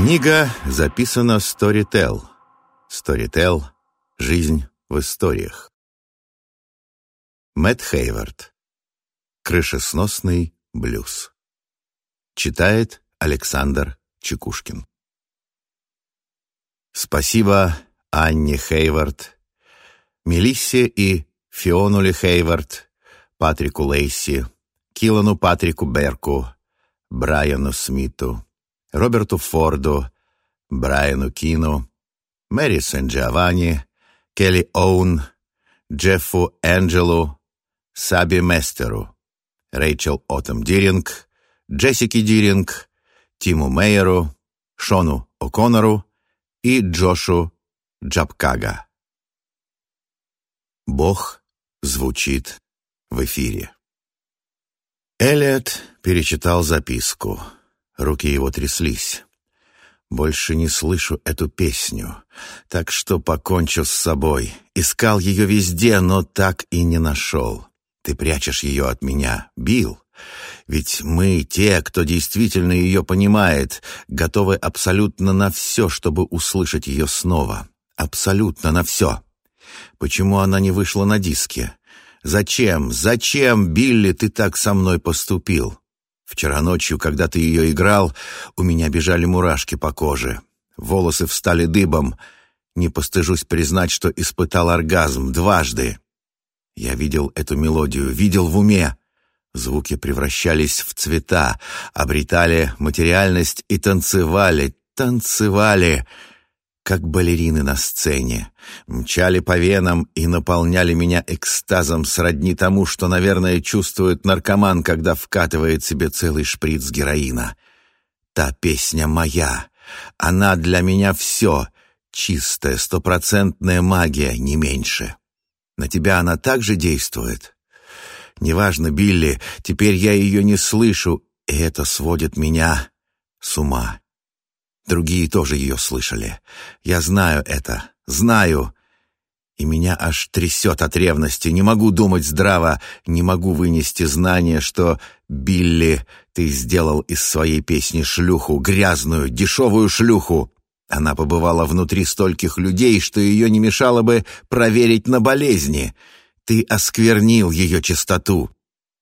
Книга записана Storytel. Storytel – жизнь в историях. Мэтт Хейвард. Крышесносный блюз. Читает Александр Чекушкин. Спасибо Анне Хейвард, Мелиссе и Фионуле Хейвард, Патрику Лейси, Килану Патрику Берку, Брайану Смиту, Роберту Форду, Брайану Кину, Мэри Сен-Джованни, Келли Оун, Джеффу Энджелу, Саби Местеру, Рэйчел Отом Диринг, Джессики Диринг, Тиму Мейеру, Шону О'Коннору и Джошу Джабкага. Бог звучит в эфире. Элliot перечитал записку. Руки его тряслись. Больше не слышу эту песню, так что покончу с собой. Искал ее везде, но так и не нашел. Ты прячешь ее от меня, Билл. Ведь мы, те, кто действительно ее понимает, готовы абсолютно на все, чтобы услышать ее снова. Абсолютно на все. Почему она не вышла на диске? Зачем, зачем, Билли, ты так со мной поступил? Вчера ночью, когда ты ее играл, у меня бежали мурашки по коже. Волосы встали дыбом. Не постыжусь признать, что испытал оргазм дважды. Я видел эту мелодию, видел в уме. Звуки превращались в цвета, обретали материальность и танцевали, танцевали как балерины на сцене, мчали по венам и наполняли меня экстазом сродни тому, что, наверное, чувствует наркоман, когда вкатывает себе целый шприц героина. Та песня моя, она для меня все, чистая, стопроцентная магия, не меньше. На тебя она также действует? Неважно, Билли, теперь я ее не слышу, и это сводит меня с ума. Другие тоже ее слышали. Я знаю это, знаю. И меня аж трясет от ревности. Не могу думать здраво, не могу вынести знание, что «Билли, ты сделал из своей песни шлюху, грязную, дешевую шлюху». Она побывала внутри стольких людей, что ее не мешало бы проверить на болезни. Ты осквернил ее чистоту.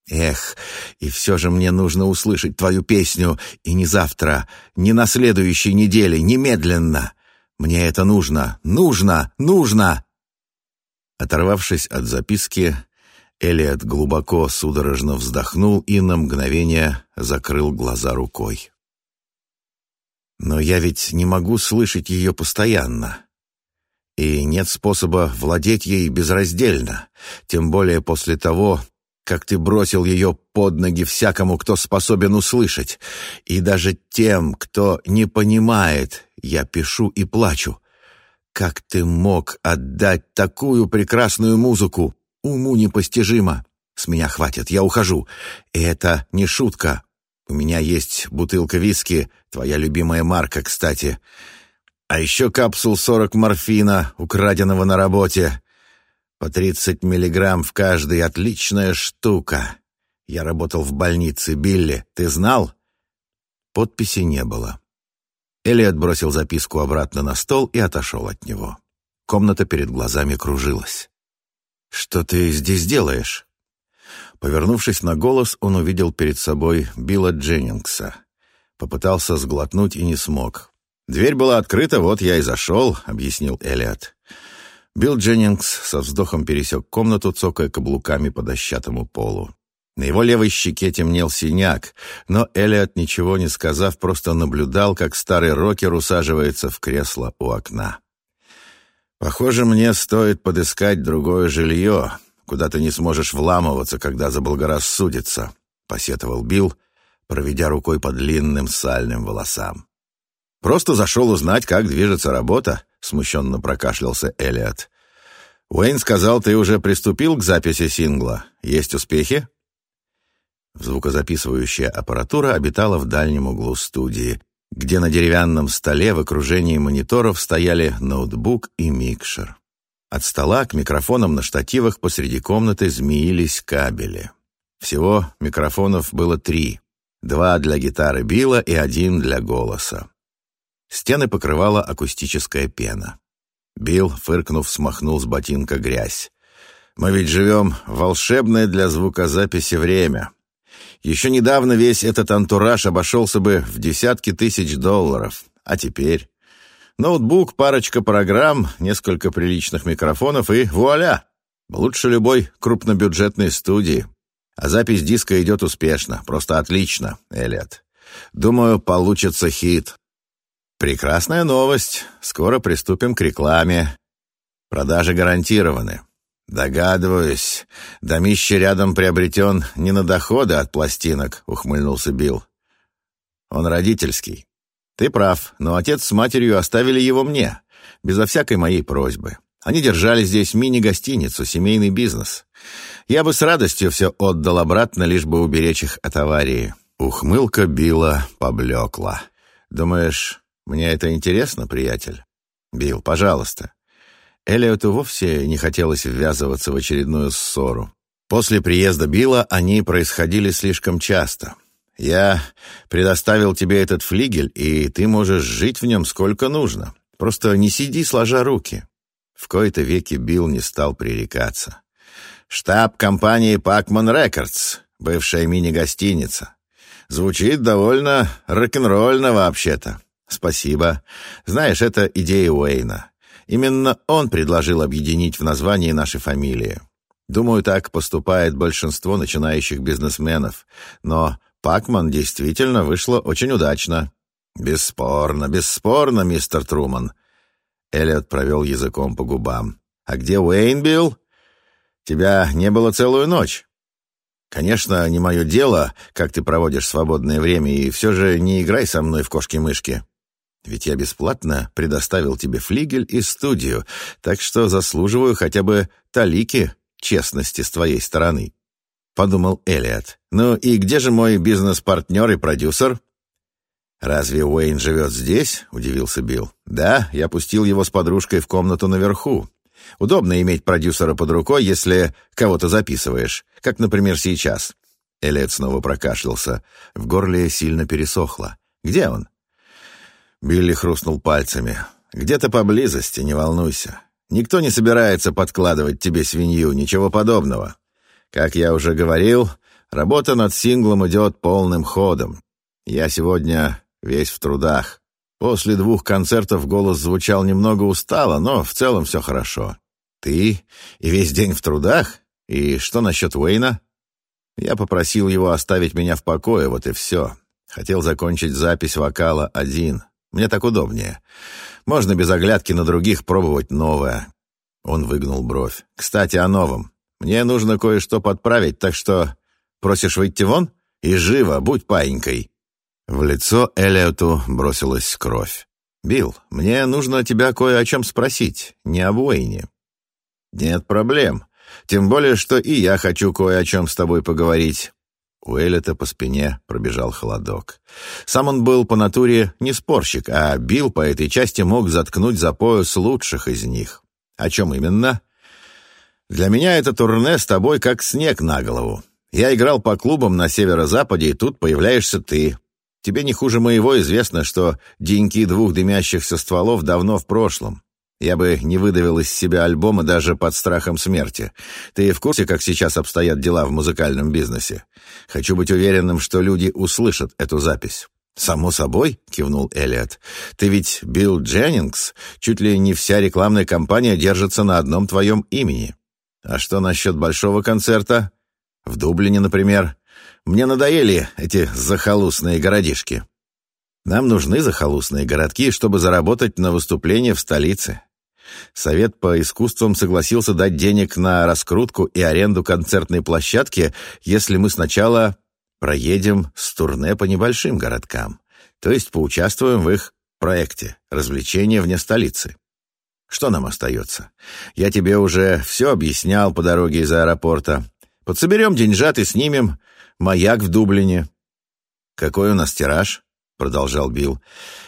Эх, и все же мне нужно услышать твою песню, и не завтра, не на следующей неделе, немедленно. Мне это нужно, нужно, нужно!» Оторвавшись от записки, Элиот глубоко судорожно вздохнул и на мгновение закрыл глаза рукой. «Но я ведь не могу слышать ее постоянно, и нет способа владеть ей безраздельно, тем более после того, как ты бросил ее под ноги всякому, кто способен услышать, и даже тем, кто не понимает, я пишу и плачу. Как ты мог отдать такую прекрасную музыку? Уму непостижимо. С меня хватит, я ухожу. И это не шутка. У меня есть бутылка виски, твоя любимая марка, кстати. А еще капсул 40 морфина, украденного на работе. По 30 миллиграмм в каждой — отличная штука. Я работал в больнице, Билли. Ты знал?» Подписи не было. Элиот бросил записку обратно на стол и отошел от него. Комната перед глазами кружилась. «Что ты здесь делаешь?» Повернувшись на голос, он увидел перед собой Билла Дженнингса. Попытался сглотнуть и не смог. «Дверь была открыта, вот я и зашел», — объяснил Элиот. Билл Дженнингс со вздохом пересек комнату, цокая каблуками по дощатому полу. На его левой щеке темнел синяк, но Элиот, ничего не сказав, просто наблюдал, как старый рокер усаживается в кресло у окна. «Похоже, мне стоит подыскать другое жилье, куда ты не сможешь вламываться, когда заблагорассудится», — посетовал Билл, проведя рукой по длинным сальным волосам. «Просто зашел узнать, как движется работа», — смущенно прокашлялся Элиот. «Уэйн сказал, ты уже приступил к записи сингла. Есть успехи?» Звукозаписывающая аппаратура обитала в дальнем углу студии, где на деревянном столе в окружении мониторов стояли ноутбук и микшер. От стола к микрофонам на штативах посреди комнаты змеились кабели. Всего микрофонов было три. Два для гитары Билла и один для голоса. Стены покрывала акустическая пена. Билл, фыркнув, смахнул с ботинка грязь. «Мы ведь живем в волшебное для звукозаписи время. Еще недавно весь этот антураж обошелся бы в десятки тысяч долларов. А теперь? Ноутбук, парочка программ, несколько приличных микрофонов и вуаля! Лучше любой крупнобюджетной студии. А запись диска идет успешно, просто отлично, Элliot. Думаю, получится хит. Прекрасная новость. Скоро приступим к рекламе. Продажи гарантированы. Догадываюсь. Домище рядом приобретен не на доходы от пластинок, ухмыльнулся Билл. Он родительский. Ты прав, но отец с матерью оставили его мне, безо всякой моей просьбы. Они держали здесь мини-гостиницу, семейный бизнес. Я бы с радостью все отдал обратно, лишь бы уберечь их от аварии. Ухмылка Билла поблекла. Думаешь, мне это интересно, приятель? Билл, пожалуйста. Элиоту вовсе не хотелось ввязываться в очередную ссору. После приезда Билла они происходили слишком часто. Я предоставил тебе этот флигель, и ты можешь жить в нем сколько нужно. Просто не сиди сложа руки. В кои-то веки Билл не стал пререкаться. Штаб компании Пакман Рекордс, бывшая мини-гостиница. Звучит довольно рок-н-ролльно вообще-то. «Спасибо. Знаешь, это идея Уэйна. Именно он предложил объединить в названии наши фамилии. Думаю, так поступает большинство начинающих бизнесменов. Но Пакман действительно вышло очень удачно». «Бесспорно, бесспорно, мистер Труман». Эллиот провел языком по губам. «А где Уэйн был? Тебя не было целую ночь». «Конечно, не мое дело, как ты проводишь свободное время, и все же не играй со мной в кошки-мышки. Ведь я бесплатно предоставил тебе флигель и студию, так что заслуживаю хотя бы талики честности с твоей стороны», — подумал Элиот. «Ну и где же мой бизнес-партнер и продюсер?» «Разве Уэйн живет здесь?» — удивился Билл. «Да, я пустил его с подружкой в комнату наверху. Удобно иметь продюсера под рукой, если кого-то записываешь, как, например, сейчас». Элиот снова прокашлялся. В горле сильно пересохло. «Где он?» Билли хрустнул пальцами. «Где-то поблизости, не волнуйся. Никто не собирается подкладывать тебе свинью, ничего подобного. Как я уже говорил, работа над синглом идет полным ходом. Я сегодня весь в трудах. После двух концертов голос звучал немного устало, но в целом все хорошо. Ты и весь день в трудах? И что насчет Уэйна? Я попросил его оставить меня в покое, вот и все. Хотел закончить запись вокала один. Мне так удобнее. Можно без оглядки на других пробовать новое». Он выгнул бровь. «Кстати, о новом. Мне нужно кое-что подправить, так что просишь выйти вон? И живо, будь паинькой». В лицо Элиоту бросилась кровь. «Билл, мне нужно тебя кое о чем спросить, не об Уэйне». «Нет проблем. Тем более, что и я хочу кое о чем с тобой поговорить. У Эллита по спине пробежал холодок. Сам он был по натуре не спорщик, а бил по этой части мог заткнуть за пояс лучших из них. О чем именно? Для меня это турне с тобой как снег на голову. Я играл по клубам на северо-западе, и тут появляешься ты. Тебе не хуже моего известно, что деньки двух дымящихся стволов давно в прошлом. Я бы не выдавил из себя альбома даже под страхом смерти. Ты в курсе, как сейчас обстоят дела в музыкальном бизнесе? Хочу быть уверенным, что люди услышат эту запись». «Само собой», — кивнул Элliot. «Ты ведь Билл Дженнингс. Чуть ли не вся рекламная кампания держится на одном твоем имени. А что насчет большого концерта? В Дублине, например. Мне надоели эти захолустные городишки». Нам нужны захолустные городки, чтобы заработать на выступление в столице. Совет по искусствам согласился дать денег на раскрутку и аренду концертной площадки, если мы сначала проедем с турне по небольшим городкам, то есть поучаствуем в их проекте «Развлечения вне столицы». Что нам остается? Я тебе уже все объяснял по дороге из аэропорта. Подсоберем деньжат и снимем маяк в Дублине. Какой у нас тираж? Продолжал Билл.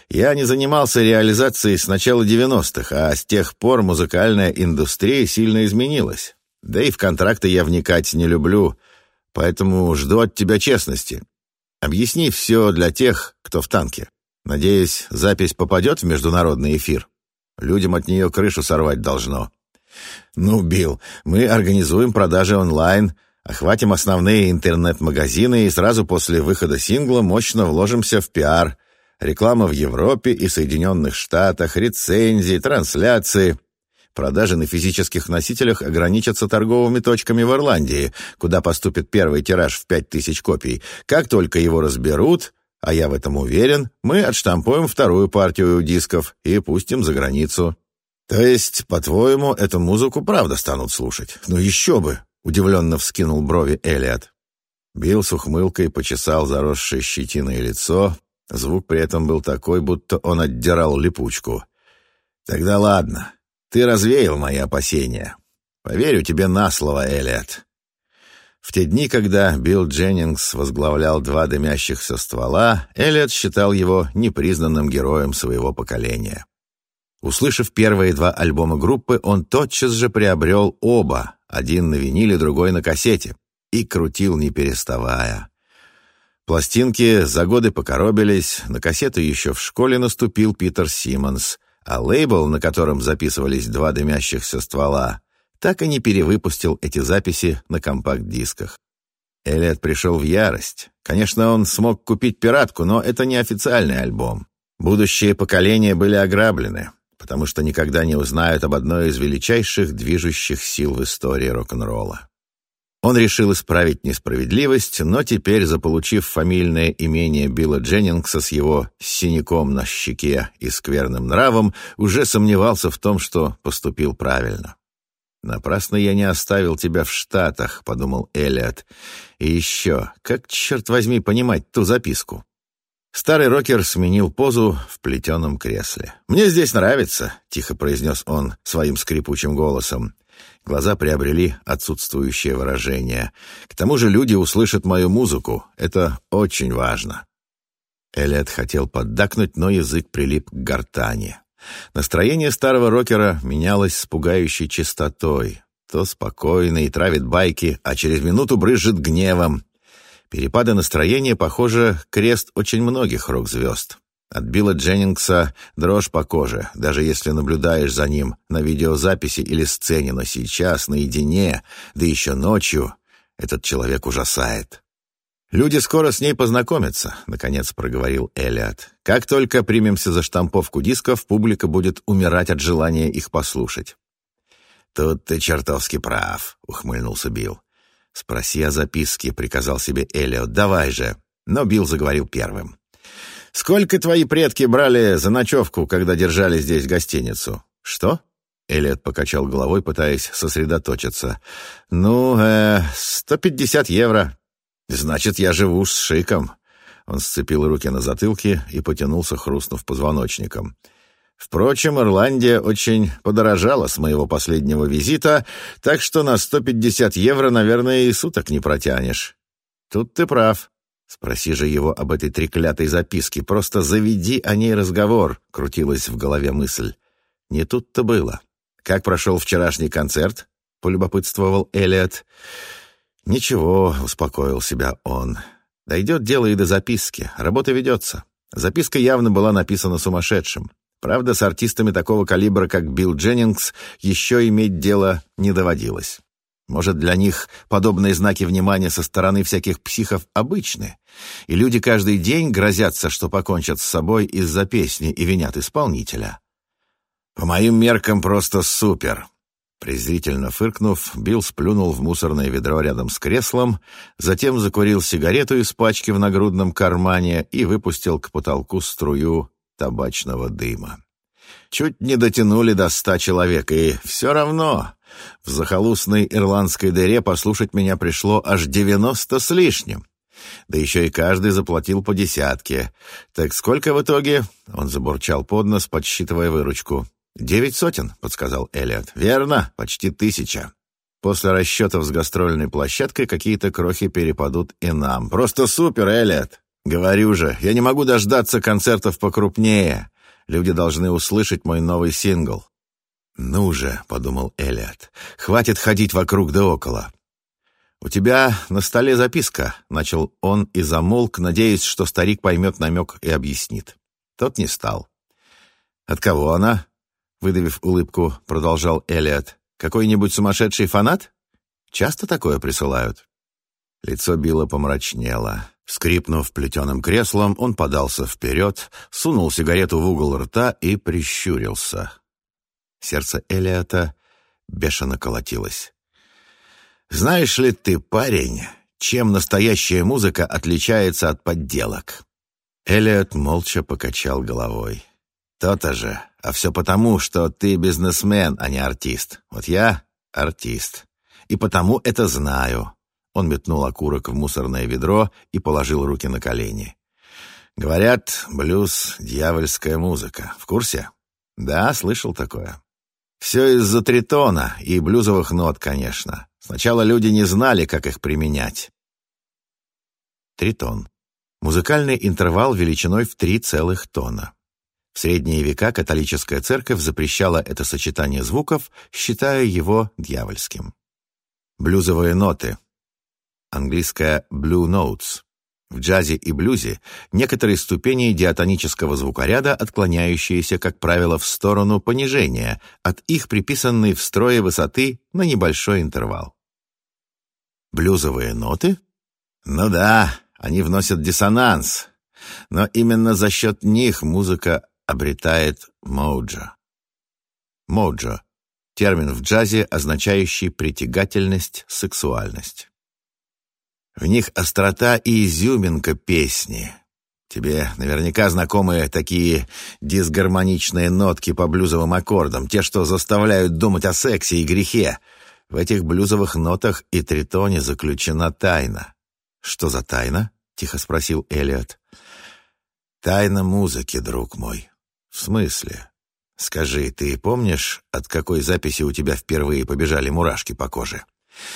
Я не занимался реализацией с начала 90-х, а с тех пор музыкальная индустрия сильно изменилась. Да и в контракты я вникать не люблю, поэтому жду от тебя честности. Объясни все для тех, кто в танке. Надеюсь, запись попадет в международный эфир. Людям от нее крышу сорвать должно. Ну, Билл, мы организуем продажи онлайн, охватим основные интернет-магазины и сразу после выхода сингла мощно вложимся в пиар. Реклама в Европе и Соединенных Штатах, рецензии, трансляции. Продажи на физических носителях ограничатся торговыми точками в Ирландии, куда поступит первый тираж в 5000 копий. Как только его разберут, а я в этом уверен, мы отштампуем вторую партию дисков и пустим за границу. То есть, по-твоему, эту музыку правда станут слушать? Ну еще бы! Удивленно вскинул брови Элиот. Билл с ухмылкой почесал заросшее щетиной лицо. Звук при этом был такой, будто он отдирал липучку. «Тогда ладно. Ты развеял мои опасения. Поверю тебе на слово, Элиот. В те дни, когда Билл Дженнингс возглавлял два дымящихся ствола, Эллиот считал его непризнанным героем своего поколения. Услышав первые два альбома группы, он тотчас же приобрел оба, один на виниле, другой на кассете, и крутил не переставая. Пластинки за годы покоробились, на кассету еще в школе наступил Питер Симмонс, а лейбл, на котором записывались два дымящихся ствола, так и не перевыпустил эти записи на компакт-дисках. Элliot пришел в ярость. Конечно, он смог купить пиратку, но это не официальный альбом. Будущие поколения были ограблены, потому что никогда не узнают об одной из величайших движущих сил в истории рок-н-ролла. Он решил исправить несправедливость, но теперь, заполучив фамильное имение Билла Дженнингса с его синяком на щеке и скверным нравом, уже сомневался в том, что поступил правильно. «Напрасно я не оставил тебя в Штатах», — подумал Элliот. «И еще, как, черт возьми, понимать ту записку?» Старый рокер сменил позу в плетеном кресле. «Мне здесь нравится», — тихо произнес он своим скрипучим голосом. Глаза приобрели отсутствующее выражение. «К тому же люди услышат мою музыку. Это очень важно». Элliот хотел поддакнуть, но язык прилип к гортани. Настроение старого рокера менялось с пугающей частотой. То спокойно и травит байки, а через минуту брызжет гневом. Перепады настроения, похоже, крест очень многих рок-звезд. От Билла Дженнингса дрожь по коже, даже если наблюдаешь за ним на видеозаписи или сцене, но сейчас, наедине, да еще ночью, этот человек ужасает. «Люди скоро с ней познакомятся», — наконец проговорил Элиот. «Как только примемся за штамповку дисков, публика будет умирать от желания их послушать». «Тут ты чертовски прав», — ухмыльнулся Билл. «Спроси о записке», — приказал себе Элиот. «Давай же». Но Билл заговорил первым. «Сколько твои предки брали за ночевку, когда держали здесь гостиницу?» «Что?» Элиот покачал головой, пытаясь сосредоточиться. «Ну, э, сто пятьдесят евро». «Значит, я живу с шиком». Он сцепил руки на затылке и потянулся, хрустнув позвоночником. Впрочем, Ирландия очень подорожала с моего последнего визита, так что на 150 евро, наверное, и суток не протянешь. Тут ты прав. Спроси же его об этой треклятой записке. Просто заведи о ней разговор, крутилась в голове мысль. Не тут-то было. Как прошел вчерашний концерт? Полюбопытствовал Элиот. «Ничего», — успокоил себя он. «Дойдет дело и до записки. Работа ведется. Записка явно была написана сумасшедшим. Правда, с артистами такого калибра, как Билл Дженнингс, еще иметь дело не доводилось. Может, для них подобные знаки внимания со стороны всяких психов обычны, и люди каждый день грозятся, что покончат с собой из-за песни и винят исполнителя. По моим меркам просто супер. Презрительно фыркнув, Билл сплюнул в мусорное ведро рядом с креслом, затем закурил сигарету из пачки в нагрудном кармане и выпустил к потолку струю табачного дыма. Чуть не дотянули до ста человек, и все равно в захолустной ирландской дыре послушать меня пришло аж девяносто с лишним. Да еще и каждый заплатил по десятке. Так сколько в итоге? Он забурчал под нос, подсчитывая выручку. «Девять сотен», — подсказал Элliot. «Верно, почти тысяча. После расчетов с гастрольной площадкой какие-то крохи перепадут и нам. Просто супер, Элliot! Говорю же, я не могу дождаться концертов покрупнее. Люди должны услышать мой новый сингл». «Ну же», — подумал Элliot, — «хватит ходить вокруг да около». «У тебя на столе записка», — начал он и замолк, надеясь, что старик поймет намек и объяснит. Тот не стал. «От кого она?» — выдавив улыбку, продолжал Элиот. «Какой-нибудь сумасшедший фанат? Часто такое присылают?» Лицо Билла помрачнело. Скрипнув плетеным креслом, он подался вперед, сунул сигарету в угол рта и прищурился. Сердце Элиота бешено колотилось. «Знаешь ли ты, парень, чем настоящая музыка отличается от подделок?» Элиот молча покачал головой. «То-то же. А все потому, что ты бизнесмен, а не артист. Вот я артист. И потому это знаю». Он метнул окурок в мусорное ведро и положил руки на колени. «Говорят, блюз — дьявольская музыка. В курсе?» «Да, слышал такое. Все из-за тритона и блюзовых нот, конечно. Сначала люди не знали, как их применять. Тритон. Музыкальный интервал величиной в три целых тона. В средние века католическая церковь запрещала это сочетание звуков, считая его дьявольским. Блюзовые ноты. Английское «blue notes». В джазе и блюзе некоторые ступени диатонического звукоряда, отклоняющиеся, как правило, в сторону понижения от их приписанной в строе высоты на небольшой интервал. Блюзовые ноты? Ну да, они вносят диссонанс, но именно за счет них музыка обретает моуджо. Моуджо — термин в джазе, означающий притягательность, сексуальность. В них острота и изюминка песни. Тебе наверняка знакомы такие дисгармоничные нотки по блюзовым аккордам, те, что заставляют думать о сексе и грехе. В этих блюзовых нотах и тритоне заключена тайна. «Что за тайна?» — тихо спросил Элиот. «Тайна музыки, друг мой». «В смысле?» «Скажи, ты помнишь, от какой записи у тебя впервые побежали мурашки по коже?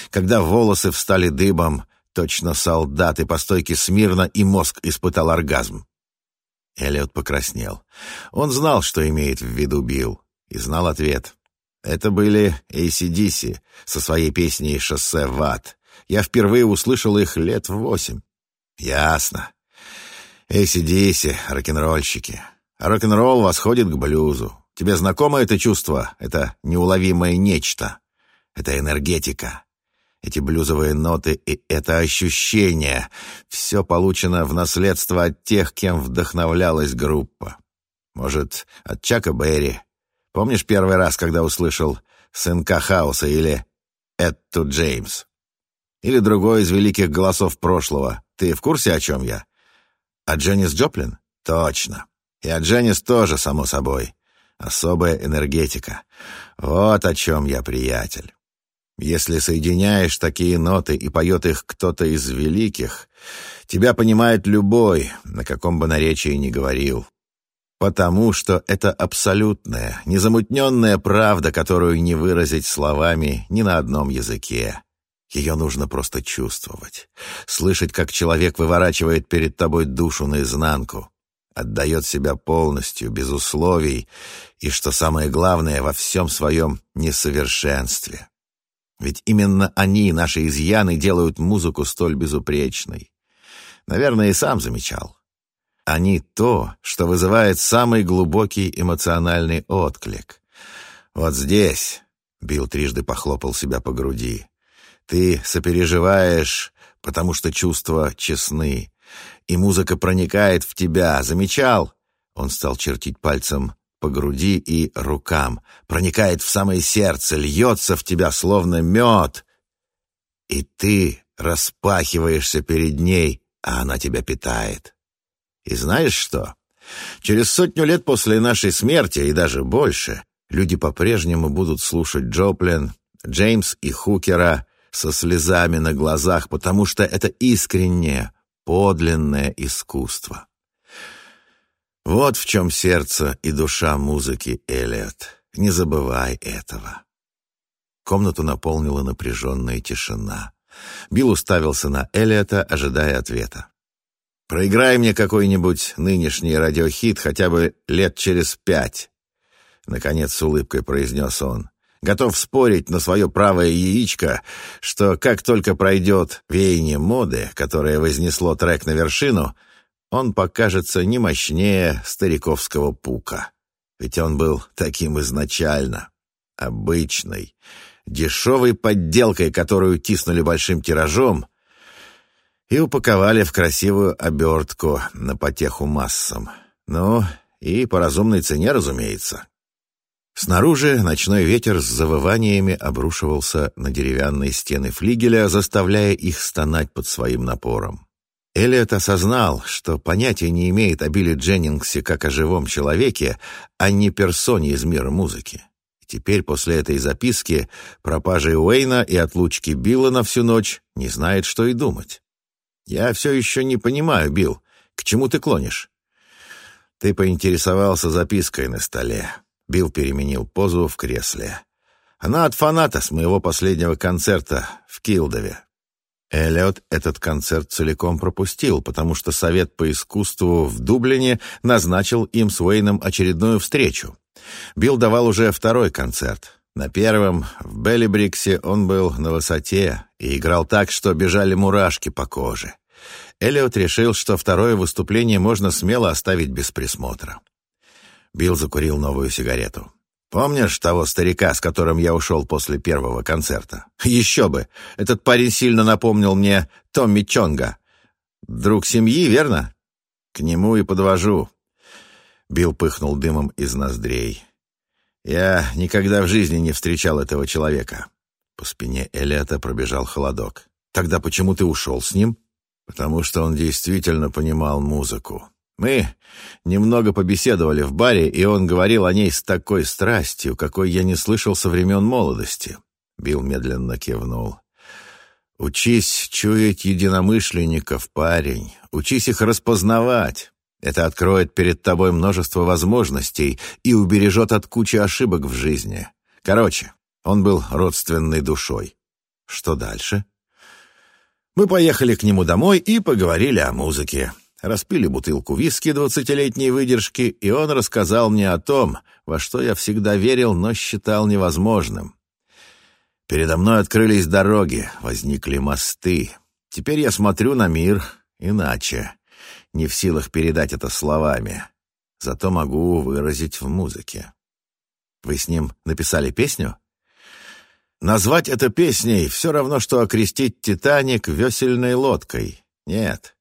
Когда волосы встали дыбом, Точно солдаты по стойке смирно, и мозг испытал оргазм. Эллиот покраснел. Он знал, что имеет в виду Билл, и знал ответ. Это были ACDC со своей песней «Шоссе в ад». Я впервые услышал их лет в восемь. Ясно. ACDC, рок-н-ролльщики. Рок-н-ролл восходит к блюзу. Тебе знакомо это чувство? Это неуловимое нечто. Это энергетика. Эти блюзовые ноты и это ощущение — все получено в наследство от тех, кем вдохновлялась группа. Может, от Чака Берри. Помнишь первый раз, когда услышал «Сынка Хауса» или «Этту Джеймс»? Или другой из великих голосов прошлого. Ты в курсе, о чем я? А Дженнис Джоплин? Точно. И о Дженнис тоже, само собой. Особая энергетика. Вот о чем я, приятель. Если соединяешь такие ноты и поет их кто-то из великих, тебя понимает любой, на каком бы наречии ни говорил. Потому что это абсолютная, незамутненная правда, которую не выразить словами ни на одном языке. Ее нужно просто чувствовать. Слышать, как человек выворачивает перед тобой душу наизнанку, отдает себя полностью, без условий, и, что самое главное, во всем своем несовершенстве. Ведь именно они, наши изъяны, делают музыку столь безупречной. Наверное, и сам замечал. Они то, что вызывает самый глубокий эмоциональный отклик. Вот здесь, Билл трижды похлопал себя по груди, ты сопереживаешь, потому что чувства честны, и музыка проникает в тебя. Замечал? Он стал чертить пальцем по груди и рукам, проникает в самое сердце, льется в тебя, словно мед. И ты распахиваешься перед ней, а она тебя питает. И знаешь что? Через сотню лет после нашей смерти, и даже больше, люди по-прежнему будут слушать Джоплин, Джеймс и Хукера со слезами на глазах, потому что это искреннее, подлинное искусство. Вот в чем сердце и душа музыки, Элиот. Не забывай этого. Комнату наполнила напряженная тишина. Билл уставился на Элиота, ожидая ответа. «Проиграй мне какой-нибудь нынешний радиохит хотя бы лет через пять», — наконец с улыбкой произнес он. «Готов спорить на свое правое яичко, что как только пройдет веяние моды, которое вознесло трек на вершину, он покажется не мощнее стариковского пука. Ведь он был таким изначально. Обычной, дешевой подделкой, которую тиснули большим тиражом и упаковали в красивую обертку на потеху массам. Ну, и по разумной цене, разумеется. Снаружи ночной ветер с завываниями обрушивался на деревянные стены флигеля, заставляя их стонать под своим напором. Элliot осознал, что понятия не имеет о Билли Дженнингсе как о живом человеке, а не персоне из мира музыки. И теперь, после этой записки, пропажи Уэйна и отлучки Билла на всю ночь, не знает, что и думать. «Я все еще не понимаю, Билл, к чему ты клонишь?» «Ты поинтересовался запиской на столе». Билл переменил позу в кресле. «Она от фаната с моего последнего концерта в Килдове. Эллиот этот концерт целиком пропустил, потому что Совет по искусству в Дублине назначил им с Уэйном очередную встречу. Билл давал уже второй концерт. На первом, в Беллибриксе, он был на высоте и играл так, что бежали мурашки по коже. Эллиот решил, что второе выступление можно смело оставить без присмотра. Билл закурил новую сигарету. «Помнишь того старика, с которым я ушел после первого концерта? Еще бы! Этот парень сильно напомнил мне Томми Чонга. Друг семьи, верно? К нему и подвожу». Билл пыхнул дымом из ноздрей. «Я никогда в жизни не встречал этого человека». По спине Элиота пробежал холодок. «Тогда почему ты ушел с ним?» «Потому что он действительно понимал музыку. Мы немного побеседовали в баре, и он говорил о ней с такой страстью, какой я не слышал со времен молодости. Билл медленно кивнул. «Учись чуять единомышленников, парень. Учись их распознавать. Это откроет перед тобой множество возможностей и убережет от кучи ошибок в жизни. Короче, он был родственной душой. Что дальше?» Мы поехали к нему домой и поговорили о музыке распили бутылку виски двадцатилетней выдержки, и он рассказал мне о том, во что я всегда верил, но считал невозможным. Передо мной открылись дороги, возникли мосты. Теперь я смотрю на мир иначе, не в силах передать это словами, зато могу выразить в музыке. Вы с ним написали песню? Назвать это песней все равно, что окрестить «Титаник» весельной лодкой. Нет,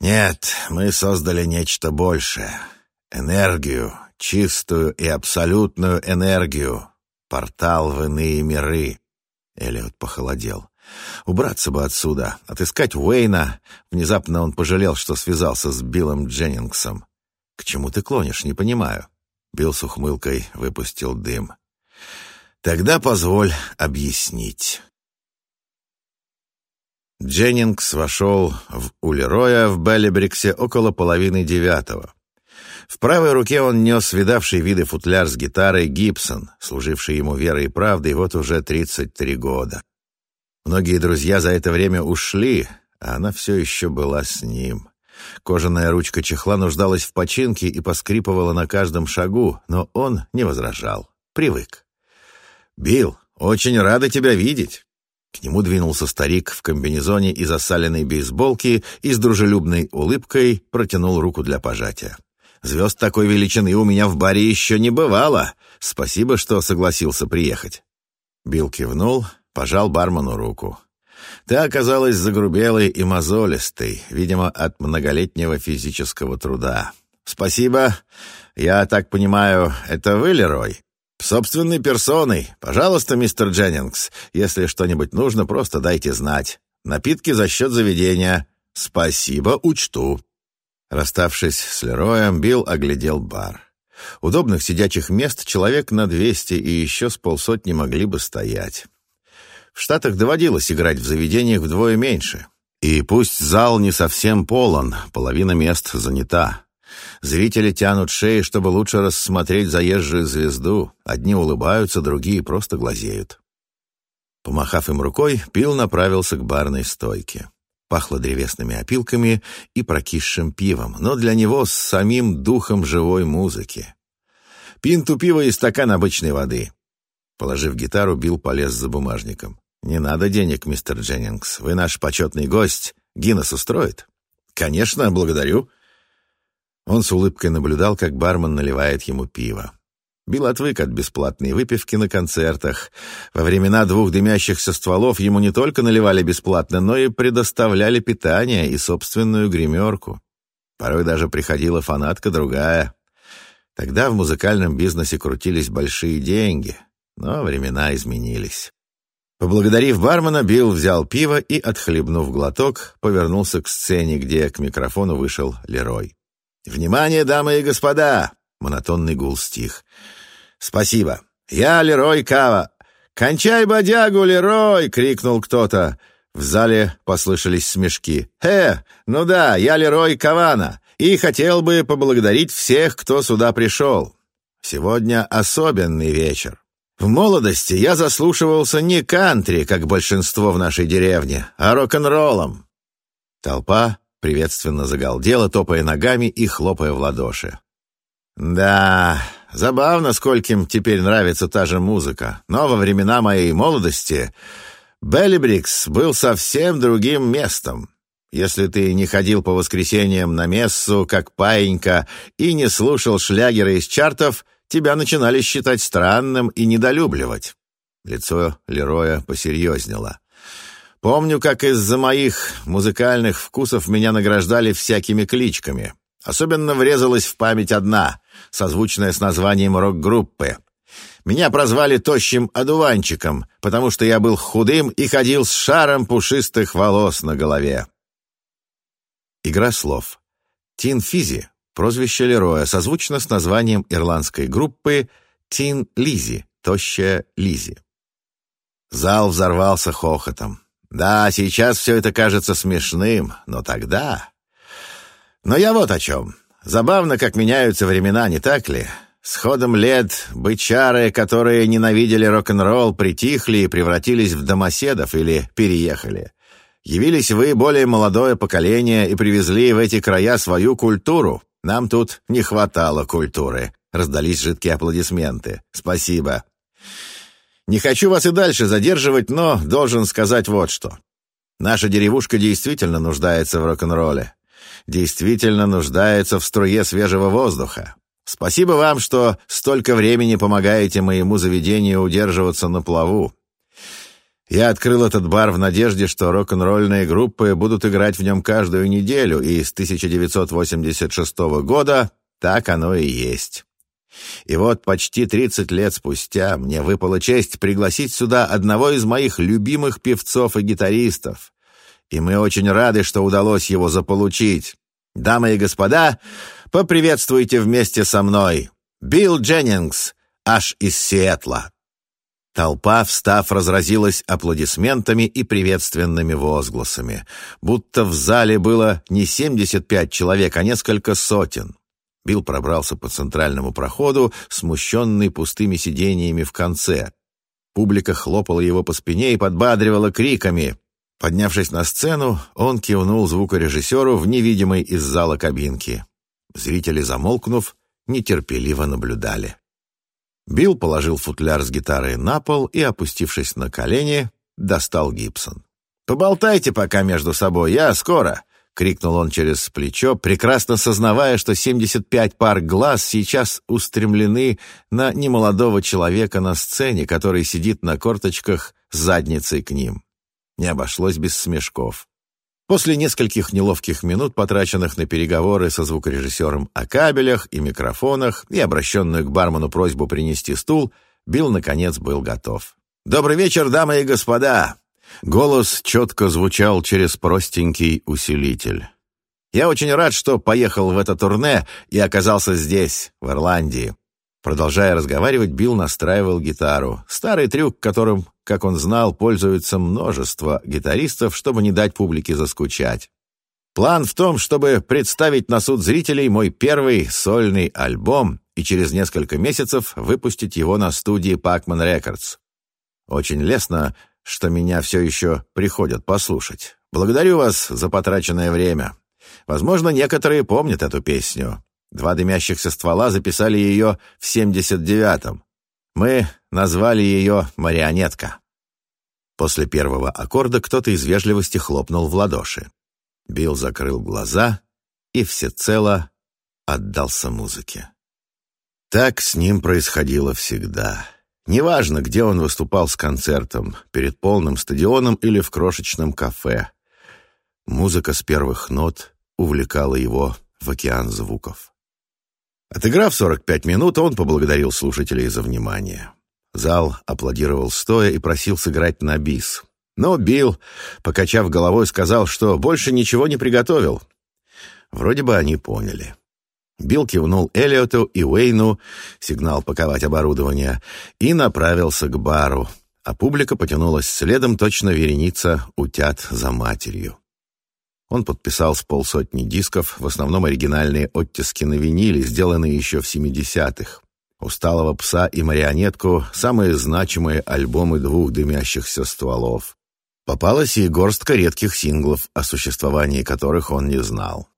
нет, мы создали нечто большее. Энергию, чистую и абсолютную энергию. Портал в иные миры. Элliot похолодел. Убраться бы отсюда, отыскать Уэйна. Внезапно он пожалел, что связался с Биллом Дженнингсом. «К чему ты клонишь, не понимаю». Билл с ухмылкой выпустил дым. «Тогда позволь объяснить». Дженнингс вошел в Улероя в Беллибриксе около половины девятого. В правой руке он нес видавший виды футляр с гитарой Гибсон, служивший ему верой и правдой вот уже 33 года. Многие друзья за это время ушли, а она все еще была с ним. Кожаная ручка чехла нуждалась в починке и поскрипывала на каждом шагу, но он не возражал, привык. «Билл, очень рада тебя видеть!» К нему двинулся старик в комбинезоне и засаленной бейсболке и с дружелюбной улыбкой протянул руку для пожатия. «Звезд такой величины у меня в баре еще не бывало. Спасибо, что согласился приехать». Билл кивнул, пожал бармену руку. Ты оказалась загрубелой и мозолистой, видимо, от многолетнего физического труда. Спасибо. Я так понимаю, это вы, Лерой? «Собственной персоной. Пожалуйста, мистер Дженнингс, если что-нибудь нужно, просто дайте знать. Напитки за счет заведения. Спасибо, учту». Расставшись с Лероем, Билл оглядел бар. Удобных сидячих мест человек на двести и еще с полсотни могли бы стоять. В Штатах доводилось играть в заведениях вдвое меньше. И пусть зал не совсем полон, половина мест занята. Зрители тянут шеи, чтобы лучше рассмотреть заезжую звезду. Одни улыбаются, другие просто глазеют. Помахав им рукой, Пил направился к барной стойке. Пахло древесными опилками и прокисшим пивом, но для него с самим духом живой музыки. Пинту пива и стакан обычной воды. Положив гитару, Билл полез за бумажником. «Не надо денег, мистер Дженнингс. Вы наш почетный гость. Гиннес устроит?» «Конечно, благодарю». Он с улыбкой наблюдал, как бармен наливает ему пиво. Билл отвык от бесплатной выпивки на концертах. Во времена двух дымящихся стволов ему не только наливали бесплатно, но и предоставляли питание и собственную гримерку. Порой даже приходила фанатка другая. Тогда в музыкальном бизнесе крутились большие деньги, но времена изменились. Поблагодарив бармена, Билл взял пиво и, отхлебнув глоток, повернулся к сцене, где к микрофону вышел Лерой. «Внимание, дамы и господа!» — монотонный гул стих. «Спасибо. Я Лерой Кава». «Кончай бодягу, Лерой!» — крикнул кто-то. В зале послышались смешки. «Э, ну да, я Лерой Кавана, и хотел бы поблагодарить всех, кто сюда пришел. Сегодня особенный вечер. В молодости я заслушивался не кантри, как большинство в нашей деревне, а рок-н-роллом». Толпа приветственно загалдела, топая ногами и хлопая в ладоши. «Да, забавно, скольким теперь нравится та же музыка. Но во времена моей молодости Беллибрикс был совсем другим местом. Если ты не ходил по воскресеньям на мессу, как паинька, и не слушал шлягеры из чартов, тебя начинали считать странным и недолюбливать». Лицо Лероя посерьезнело. «Помню, как из-за моих музыкальных вкусов меня награждали всякими кличками». Особенно врезалась в память одна, созвучная с названием рок-группы. Меня прозвали тощим одуванчиком, потому что я был худым и ходил с шаром пушистых волос на голове. Игра слов. Тин Физи, прозвище Лероя, созвучно с названием ирландской группы Тин Лизи, тощая Лизи. Зал взорвался хохотом. Да, сейчас все это кажется смешным, но тогда... Но я вот о чем. Забавно, как меняются времена, не так ли? С ходом лет бычары, которые ненавидели рок-н-ролл, притихли и превратились в домоседов или переехали. Явились вы, более молодое поколение, и привезли в эти края свою культуру. Нам тут не хватало культуры. Раздались жидкие аплодисменты. Спасибо. Не хочу вас и дальше задерживать, но должен сказать вот что. Наша деревушка действительно нуждается в рок-н-ролле действительно нуждается в струе свежего воздуха. Спасибо вам, что столько времени помогаете моему заведению удерживаться на плаву. Я открыл этот бар в надежде, что рок-н-ролльные группы будут играть в нем каждую неделю, и с 1986 года так оно и есть. И вот почти 30 лет спустя мне выпала честь пригласить сюда одного из моих любимых певцов и гитаристов, и мы очень рады, что удалось его заполучить. Дамы и господа, поприветствуйте вместе со мной Билл Дженнингс, аж из Сиэтла». Толпа, встав, разразилась аплодисментами и приветственными возгласами, будто в зале было не 75 человек, а несколько сотен. Билл пробрался по центральному проходу, смущенный пустыми сидениями в конце. Публика хлопала его по спине и подбадривала криками. Поднявшись на сцену, он кивнул звукорежиссеру в невидимой из зала кабинки. Зрители, замолкнув, нетерпеливо наблюдали. Билл положил футляр с гитарой на пол и, опустившись на колени, достал Гибсон. «Поболтайте пока между собой, я скоро!» — крикнул он через плечо, прекрасно сознавая, что 75 пар глаз сейчас устремлены на немолодого человека на сцене, который сидит на корточках с задницей к ним. Не обошлось без смешков. После нескольких неловких минут, потраченных на переговоры со звукорежиссером о кабелях и микрофонах и обращенную к бармену просьбу принести стул, Билл, наконец, был готов. «Добрый вечер, дамы и господа!» Голос четко звучал через простенький усилитель. «Я очень рад, что поехал в это турне и оказался здесь, в Ирландии. Продолжая разговаривать, Билл настраивал гитару. Старый трюк, которым, как он знал, пользуется множество гитаристов, чтобы не дать публике заскучать. План в том, чтобы представить на суд зрителей мой первый сольный альбом и через несколько месяцев выпустить его на студии Pacman Records. Очень лестно, что меня все еще приходят послушать. Благодарю вас за потраченное время. Возможно, некоторые помнят эту песню. Два дымящихся ствола записали ее в 79-м. Мы назвали ее «Марионетка». После первого аккорда кто-то из вежливости хлопнул в ладоши. Билл закрыл глаза и всецело отдался музыке. Так с ним происходило всегда. Неважно, где он выступал с концертом, перед полным стадионом или в крошечном кафе. Музыка с первых нот увлекала его в океан звуков. Отыграв 45 минут, он поблагодарил слушателей за внимание. Зал аплодировал стоя и просил сыграть на бис. Но Билл, покачав головой, сказал, что больше ничего не приготовил. Вроде бы они поняли. Билл кивнул Эллиоту и Уэйну, сигнал паковать оборудование, и направился к бару, а публика потянулась следом, точно вереница утят за матерью. Он подписал с полсотни дисков, в основном оригинальные оттиски на виниле, сделанные еще в 70-х. «Усталого пса» и «Марионетку» — самые значимые альбомы двух дымящихся стволов. Попалась и горстка редких синглов, о существовании которых он не знал.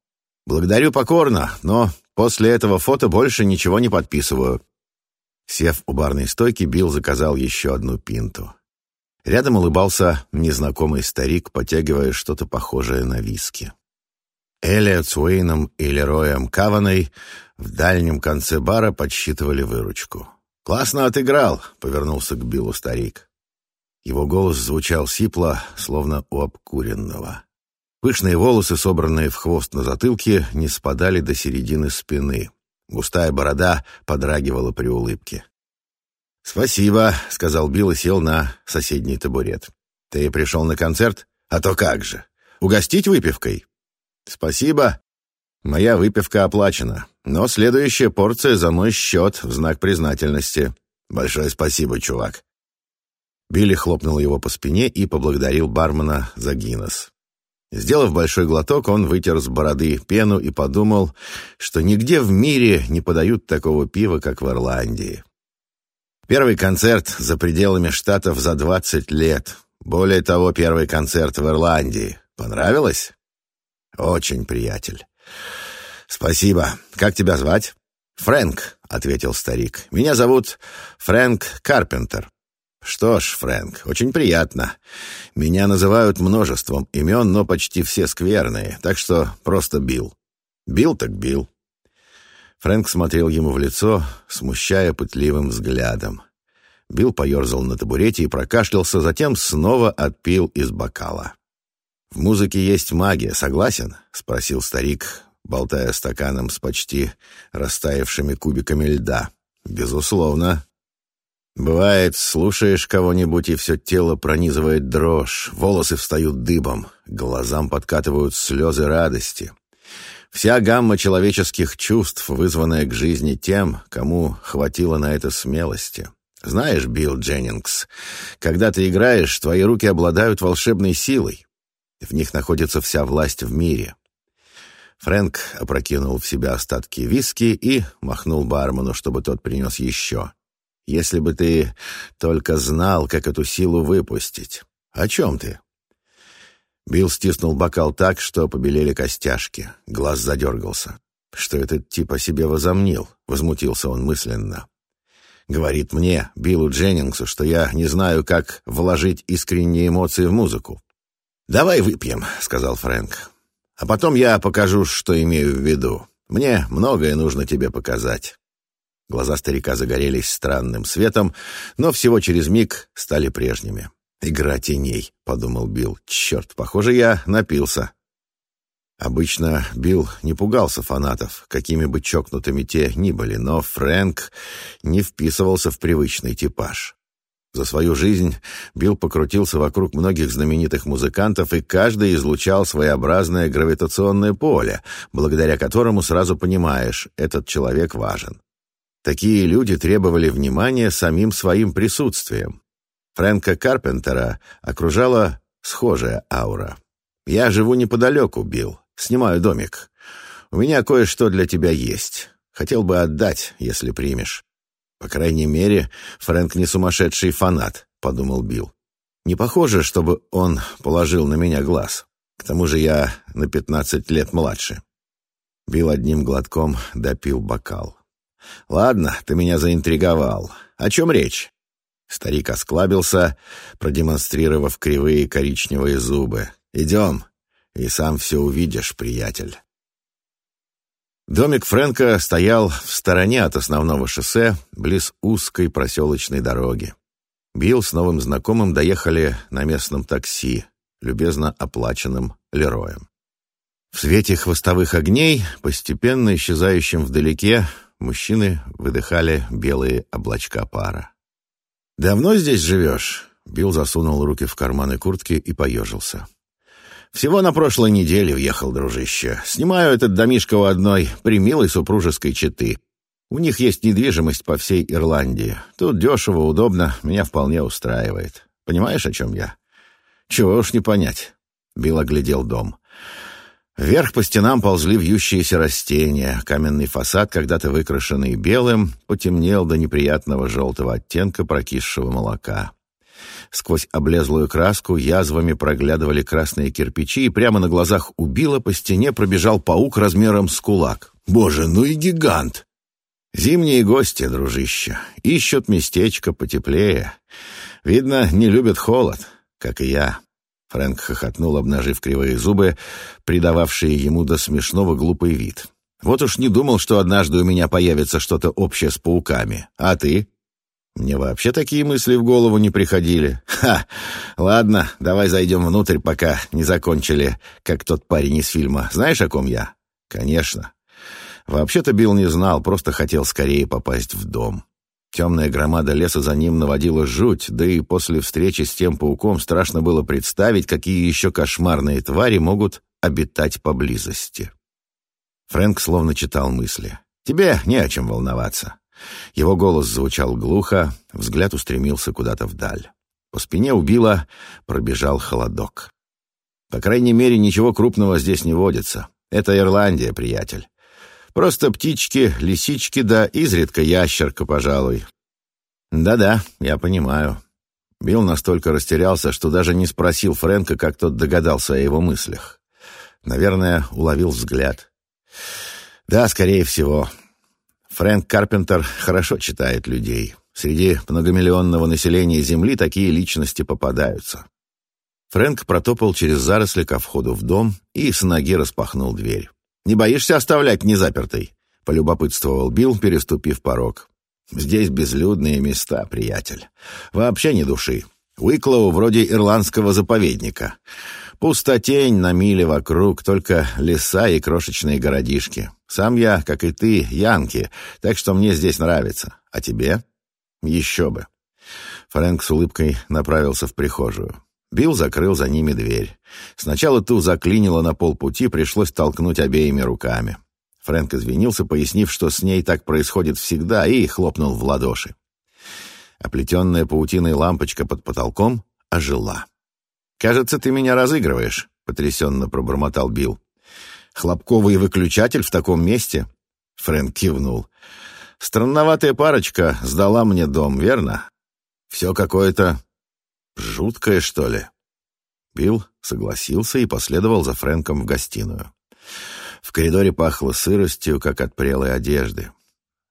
«Благодарю покорно, но после этого фото больше ничего не подписываю». Сев у барной стойки, Билл заказал еще одну пинту. Рядом улыбался незнакомый старик, потягивая что-то похожее на виски. Элиот с Уэйном и Лероем Каваной в дальнем конце бара подсчитывали выручку. «Классно отыграл», — повернулся к Биллу старик. Его голос звучал сипло, словно у обкуренного. Пышные волосы, собранные в хвост на затылке, не спадали до середины спины. Густая борода подрагивала при улыбке. «Спасибо», — сказал Билл и сел на соседний табурет. «Ты пришел на концерт? А то как же! Угостить выпивкой?» «Спасибо. Моя выпивка оплачена, но следующая порция за мой счет в знак признательности. Большое спасибо, чувак». Билли хлопнул его по спине и поблагодарил бармена за Гиннес. Сделав большой глоток, он вытер с бороды пену и подумал, что нигде в мире не подают такого пива, как в Ирландии. Первый концерт за пределами Штатов за 20 лет. Более того, первый концерт в Ирландии. Понравилось? Очень, приятель. Спасибо. Как тебя звать? Фрэнк, ответил старик. Меня зовут Фрэнк Карпентер. Что ж, Фрэнк, очень приятно. Меня называют множеством имен, но почти все скверные, так что просто Билл. Билл так Билл. Фрэнк смотрел ему в лицо, смущая пытливым взглядом. Билл поерзал на табурете и прокашлялся, затем снова отпил из бокала. «В музыке есть магия, согласен?» — спросил старик, болтая стаканом с почти растаявшими кубиками льда. «Безусловно». Бывает, слушаешь кого-нибудь, и все тело пронизывает дрожь, волосы встают дыбом, глазам подкатывают слезы радости. Вся гамма человеческих чувств, вызванная к жизни тем, кому хватило на это смелости. Знаешь, Билл Дженнингс, когда ты играешь, твои руки обладают волшебной силой. В них находится вся власть в мире. Фрэнк опрокинул в себя остатки виски и махнул бармену, чтобы тот принес еще. «Если бы ты только знал, как эту силу выпустить. О чем ты?» Билл стиснул бокал так, что побелели костяшки. Глаз задергался. «Что этот тип о себе возомнил?» — возмутился он мысленно. «Говорит мне, Биллу Дженнингсу, что я не знаю, как вложить искренние эмоции в музыку». «Давай выпьем», — сказал Фрэнк. «А потом я покажу, что имею в виду. Мне многое нужно тебе показать». Глаза старика загорелись странным светом, но всего через миг стали прежними. «Игра теней», — подумал Билл. «Черт, похоже, я напился». Обычно Билл не пугался фанатов, какими бы чокнутыми те ни были, но Фрэнк не вписывался в привычный типаж. За свою жизнь Билл покрутился вокруг многих знаменитых музыкантов, и каждый излучал своеобразное гравитационное поле, благодаря которому сразу понимаешь, этот человек важен. Такие люди требовали внимания самим своим присутствием. Фрэнка Карпентера окружала схожая аура. «Я живу неподалеку, Билл. Снимаю домик. У меня кое-что для тебя есть. Хотел бы отдать, если примешь». «По крайней мере, Фрэнк не сумасшедший фанат», — подумал Билл. «Не похоже, чтобы он положил на меня глаз. К тому же я на пятнадцать лет младше». Билл одним глотком допил бокал. «Ладно, ты меня заинтриговал. О чем речь?» Старик осклабился, продемонстрировав кривые коричневые зубы. «Идем. и сам все увидишь, приятель. Домик Фрэнка стоял в стороне от основного шоссе, близ узкой проселочной дороги. Билл с новым знакомым доехали на местном такси, любезно оплаченным Лероем. В свете хвостовых огней, постепенно исчезающим вдалеке, мужчины выдыхали белые облачка пара. «Давно здесь живешь?» Билл засунул руки в карманы куртки и поежился. «Всего на прошлой неделе уехал, дружище. Снимаю этот домишко у одной примилой супружеской четы. У них есть недвижимость по всей Ирландии. Тут дешево, удобно, меня вполне устраивает. Понимаешь, о чем я?» «Чего уж не понять». Билл оглядел дом. Вверх по стенам ползли вьющиеся растения. Каменный фасад, когда-то выкрашенный белым, потемнел до неприятного желтого оттенка прокисшего молока. Сквозь облезлую краску язвами проглядывали красные кирпичи, и прямо на глазах у Билла по стене пробежал паук размером с кулак. «Боже, ну и гигант!» «Зимние гости, дружище, ищут местечко потеплее. Видно, не любят холод, как и я». Фрэнк хохотнул, обнажив кривые зубы, придававшие ему до смешного глупый вид. «Вот уж не думал, что однажды у меня появится что-то общее с пауками. А ты?» «Мне вообще такие мысли в голову не приходили. Ха! Ладно, давай зайдем внутрь, пока не закончили, как тот парень из фильма. Знаешь, о ком я?» «Конечно». Вообще-то Билл не знал, просто хотел скорее попасть в дом. Темная громада леса за ним наводила жуть, да и после встречи с тем пауком страшно было представить, какие еще кошмарные твари могут обитать поблизости. Фрэнк словно читал мысли. «Тебе не о чем волноваться». Его голос звучал глухо, взгляд устремился куда-то вдаль. По спине убило, пробежал холодок. «По крайней мере, ничего крупного здесь не водится. Это Ирландия, приятель. Просто птички, лисички да изредка ящерка, пожалуй. Да-да, я понимаю. Билл настолько растерялся, что даже не спросил Фрэнка, как тот догадался о его мыслях. Наверное, уловил взгляд. Да, скорее всего. Фрэнк Карпентер хорошо читает людей. Среди многомиллионного населения Земли такие личности попадаются. Фрэнк протопал через заросли ко входу в дом и с ноги распахнул дверь. «Не боишься оставлять незапертой?» — полюбопытствовал Билл, переступив порог. «Здесь безлюдные места, приятель. Вообще ни души. Уиклоу вроде ирландского заповедника. Пустотень на миле вокруг, только леса и крошечные городишки. Сам я, как и ты, янки, так что мне здесь нравится. А тебе? Еще бы». Фрэнк с улыбкой направился в прихожую. Билл закрыл за ними дверь. Сначала ту заклинило на полпути, пришлось толкнуть обеими руками. Фрэнк извинился, пояснив, что с ней так происходит всегда, и хлопнул в ладоши. Оплетенная паутиной лампочка под потолком ожила. «Кажется, ты меня разыгрываешь», — потрясенно пробормотал Билл. «Хлопковый выключатель в таком месте?» Фрэнк кивнул. «Странноватая парочка сдала мне дом, верно? Все какое-то Жуткое, что ли?» Билл согласился и последовал за Фрэнком в гостиную. В коридоре пахло сыростью, как от прелой одежды.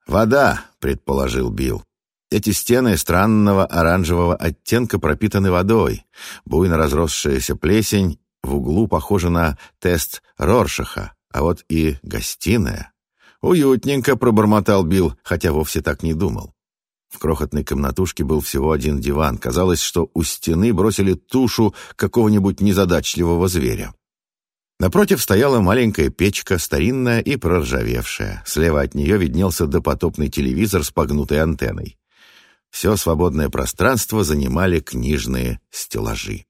«Вода», — предположил Билл. Эти стены странного оранжевого оттенка пропитаны водой. Буйно разросшаяся плесень в углу похожа на тест Роршаха, а вот и гостиная. «Уютненько», — пробормотал Билл, хотя вовсе так не думал. В крохотной комнатушке был всего один диван. Казалось, что у стены бросили тушу какого-нибудь незадачливого зверя. Напротив стояла маленькая печка, старинная и проржавевшая. Слева от нее виднелся допотопный телевизор с погнутой антенной. Все свободное пространство занимали книжные стеллажи.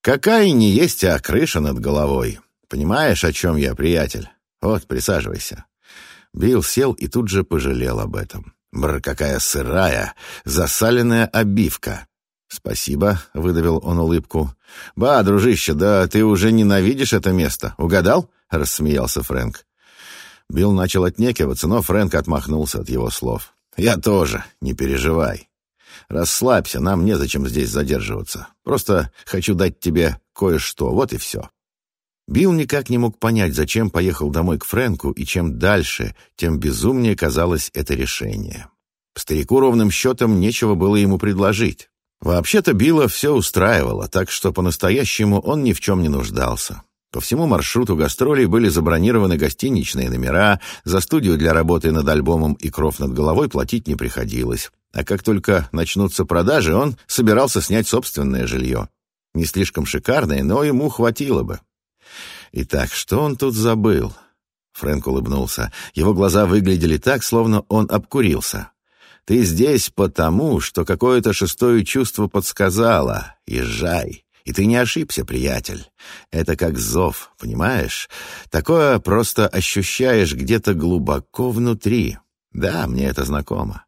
Какая не есть, а крыша над головой. Понимаешь, о чем я, приятель? Вот, присаживайся. Билл сел и тут же пожалел об этом. Бр, какая сырая, засаленная обивка. «Спасибо», — выдавил он улыбку. «Ба, дружище, да ты уже ненавидишь это место. Угадал?» — рассмеялся Фрэнк. Билл начал отнекиваться, но Фрэнк отмахнулся от его слов. «Я тоже, не переживай. Расслабься, нам незачем здесь задерживаться. Просто хочу дать тебе кое-что, вот и все». Билл никак не мог понять, зачем поехал домой к Фрэнку, и чем дальше, тем безумнее казалось это решение. Старику ровным счетом нечего было ему предложить. Вообще-то Билла все устраивало, так что по-настоящему он ни в чем не нуждался. По всему маршруту гастролей были забронированы гостиничные номера, за студию для работы над альбомом и кров над головой платить не приходилось. А как только начнутся продажи, он собирался снять собственное жилье. Не слишком шикарное, но ему хватило бы. Итак, что он тут забыл? Фрэнк улыбнулся. Его глаза выглядели так, словно он обкурился. «Ты здесь потому, что какое-то шестое чувство подсказало. Езжай. И ты не ошибся, приятель. Это как зов, понимаешь? Такое просто ощущаешь где-то глубоко внутри. Да, мне это знакомо.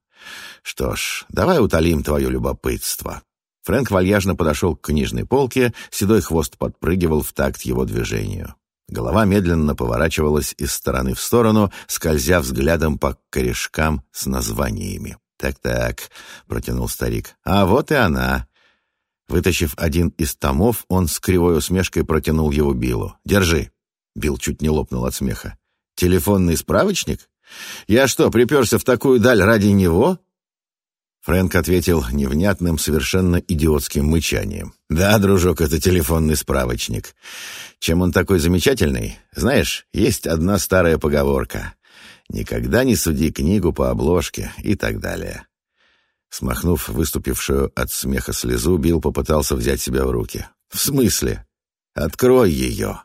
Что ж, давай утолим твое любопытство». Фрэнк вальяжно подошел к книжной полке, седой хвост подпрыгивал в такт его движению. Голова медленно поворачивалась из стороны в сторону, скользя взглядом по корешкам с названиями. «Так-так», — протянул старик, — «а вот и она». Вытащив один из томов, он с кривой усмешкой протянул его Биллу. «Держи». Билл чуть не лопнул от смеха. «Телефонный справочник? Я что, приперся в такую даль ради него?» Фрэнк ответил невнятным, совершенно идиотским мычанием. «Да, дружок, это телефонный справочник. Чем он такой замечательный? Знаешь, есть одна старая поговорка. Никогда не суди книгу по обложке и так далее». Смахнув выступившую от смеха слезу, Билл попытался взять себя в руки. «В смысле? Открой ее!»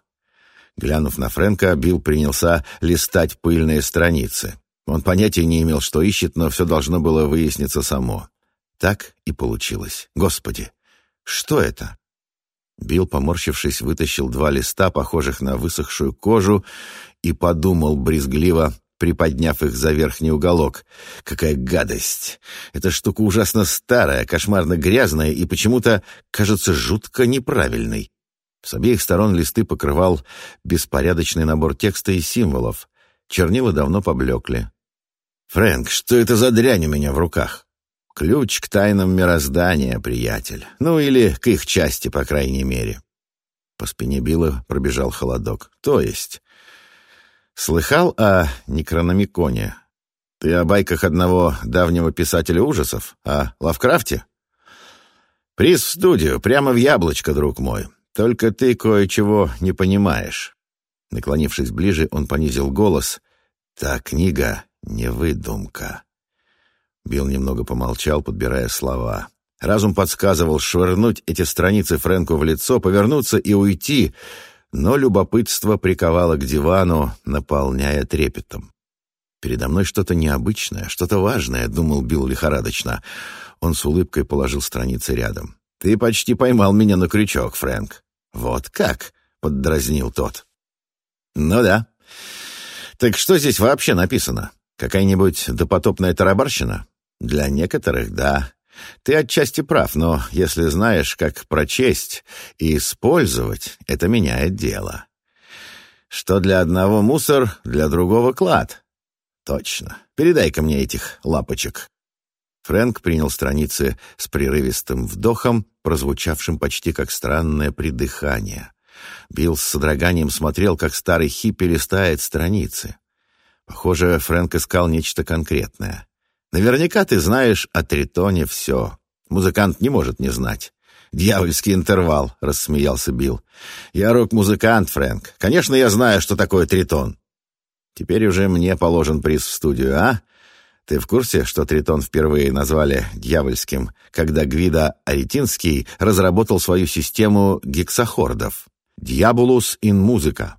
Глянув на Фрэнка, Билл принялся листать пыльные страницы. Он понятия не имел, что ищет, но все должно было выясниться само. Так и получилось. Господи, что это? Билл, поморщившись, вытащил два листа, похожих на высохшую кожу, и подумал брезгливо, приподняв их за верхний уголок. «Какая гадость! Эта штука ужасно старая, кошмарно грязная и почему-то кажется жутко неправильной». С обеих сторон листы покрывал беспорядочный набор текста и символов. Чернила давно поблекли. «Фрэнк, что это за дрянь у меня в руках?» «Ключ к тайнам мироздания, приятель. Ну, или к их части, по крайней мере». По спине Билла пробежал холодок. «То есть?» «Слыхал о Некрономиконе? Ты о байках одного давнего писателя ужасов? О Лавкрафте?» «Приз в студию, прямо в яблочко, друг мой. Только ты кое-чего не понимаешь». Наклонившись ближе, он понизил голос. «Та книга не выдумка. Билл немного помолчал, подбирая слова. Разум подсказывал швырнуть эти страницы Фрэнку в лицо, повернуться и уйти, но любопытство приковало к дивану, наполняя трепетом. «Передо мной что-то необычное, что-то важное», — думал Билл лихорадочно. Он с улыбкой положил страницы рядом. «Ты почти поймал меня на крючок, Фрэнк». «Вот как?» — поддразнил тот. «Ну да. Так что здесь вообще написано?» Какая-нибудь допотопная тарабарщина? Для некоторых — да. Ты отчасти прав, но если знаешь, как прочесть и использовать, это меняет дело. Что для одного мусор, для другого клад. Точно. Передай-ка мне этих лапочек. Фрэнк принял страницы с прерывистым вдохом, прозвучавшим почти как странное придыхание. Билл с содроганием смотрел, как старый хиппи листает страницы. Похоже, Фрэнк искал нечто конкретное. Наверняка ты знаешь о Тритоне все. Музыкант не может не знать. «Дьявольский интервал», — рассмеялся Билл. «Я рок-музыкант, Фрэнк. Конечно, я знаю, что такое Тритон». «Теперь уже мне положен приз в студию, а? Ты в курсе, что Тритон впервые назвали дьявольским, когда Гвида Аретинский разработал свою систему гексахордов? «Diabolus in musica».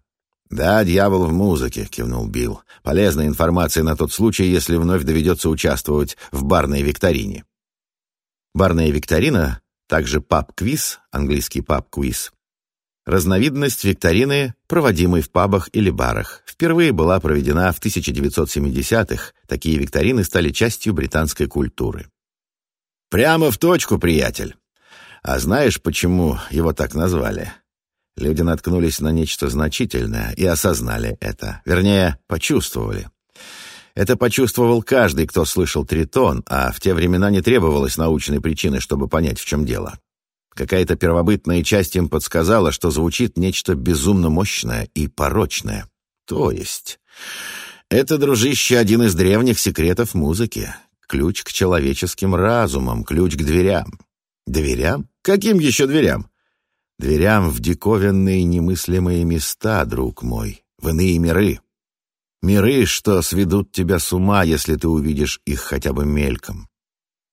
«Да, дьявол в музыке», — кивнул Билл. «Полезная информация на тот случай, если вновь доведется участвовать в барной викторине». Барная викторина, также паб-квиз, английский паб-квиз, разновидность викторины, проводимой в пабах или барах. Впервые была проведена в 1970-х. Такие викторины стали частью британской культуры. «Прямо в точку, приятель!» «А знаешь, почему его так назвали?» Люди наткнулись на нечто значительное и осознали это. Вернее, почувствовали. Это почувствовал каждый, кто слышал тритон, а в те времена не требовалось научной причины, чтобы понять, в чем дело. Какая-то первобытная часть им подсказала, что звучит нечто безумно мощное и порочное. То есть... Это, дружище, один из древних секретов музыки. Ключ к человеческим разумам, ключ к дверям. Дверям? Каким еще дверям? Дверям в диковинные немыслимые места, друг мой, в иные миры. Миры, что сведут тебя с ума, если ты увидишь их хотя бы мельком.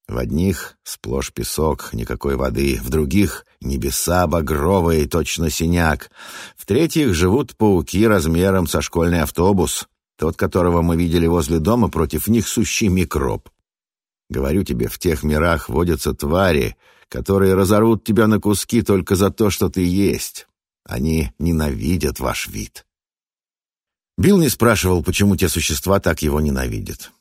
В одних сплошь песок, никакой воды, в других — небеса багровые, точно синяк. В третьих живут пауки размером со школьный автобус, тот, которого мы видели возле дома, против них сущий микроб. Говорю тебе, в тех мирах водятся твари, которые разорвут тебя на куски только за то, что ты есть. Они ненавидят ваш вид. Билл не спрашивал, почему те существа так его ненавидят.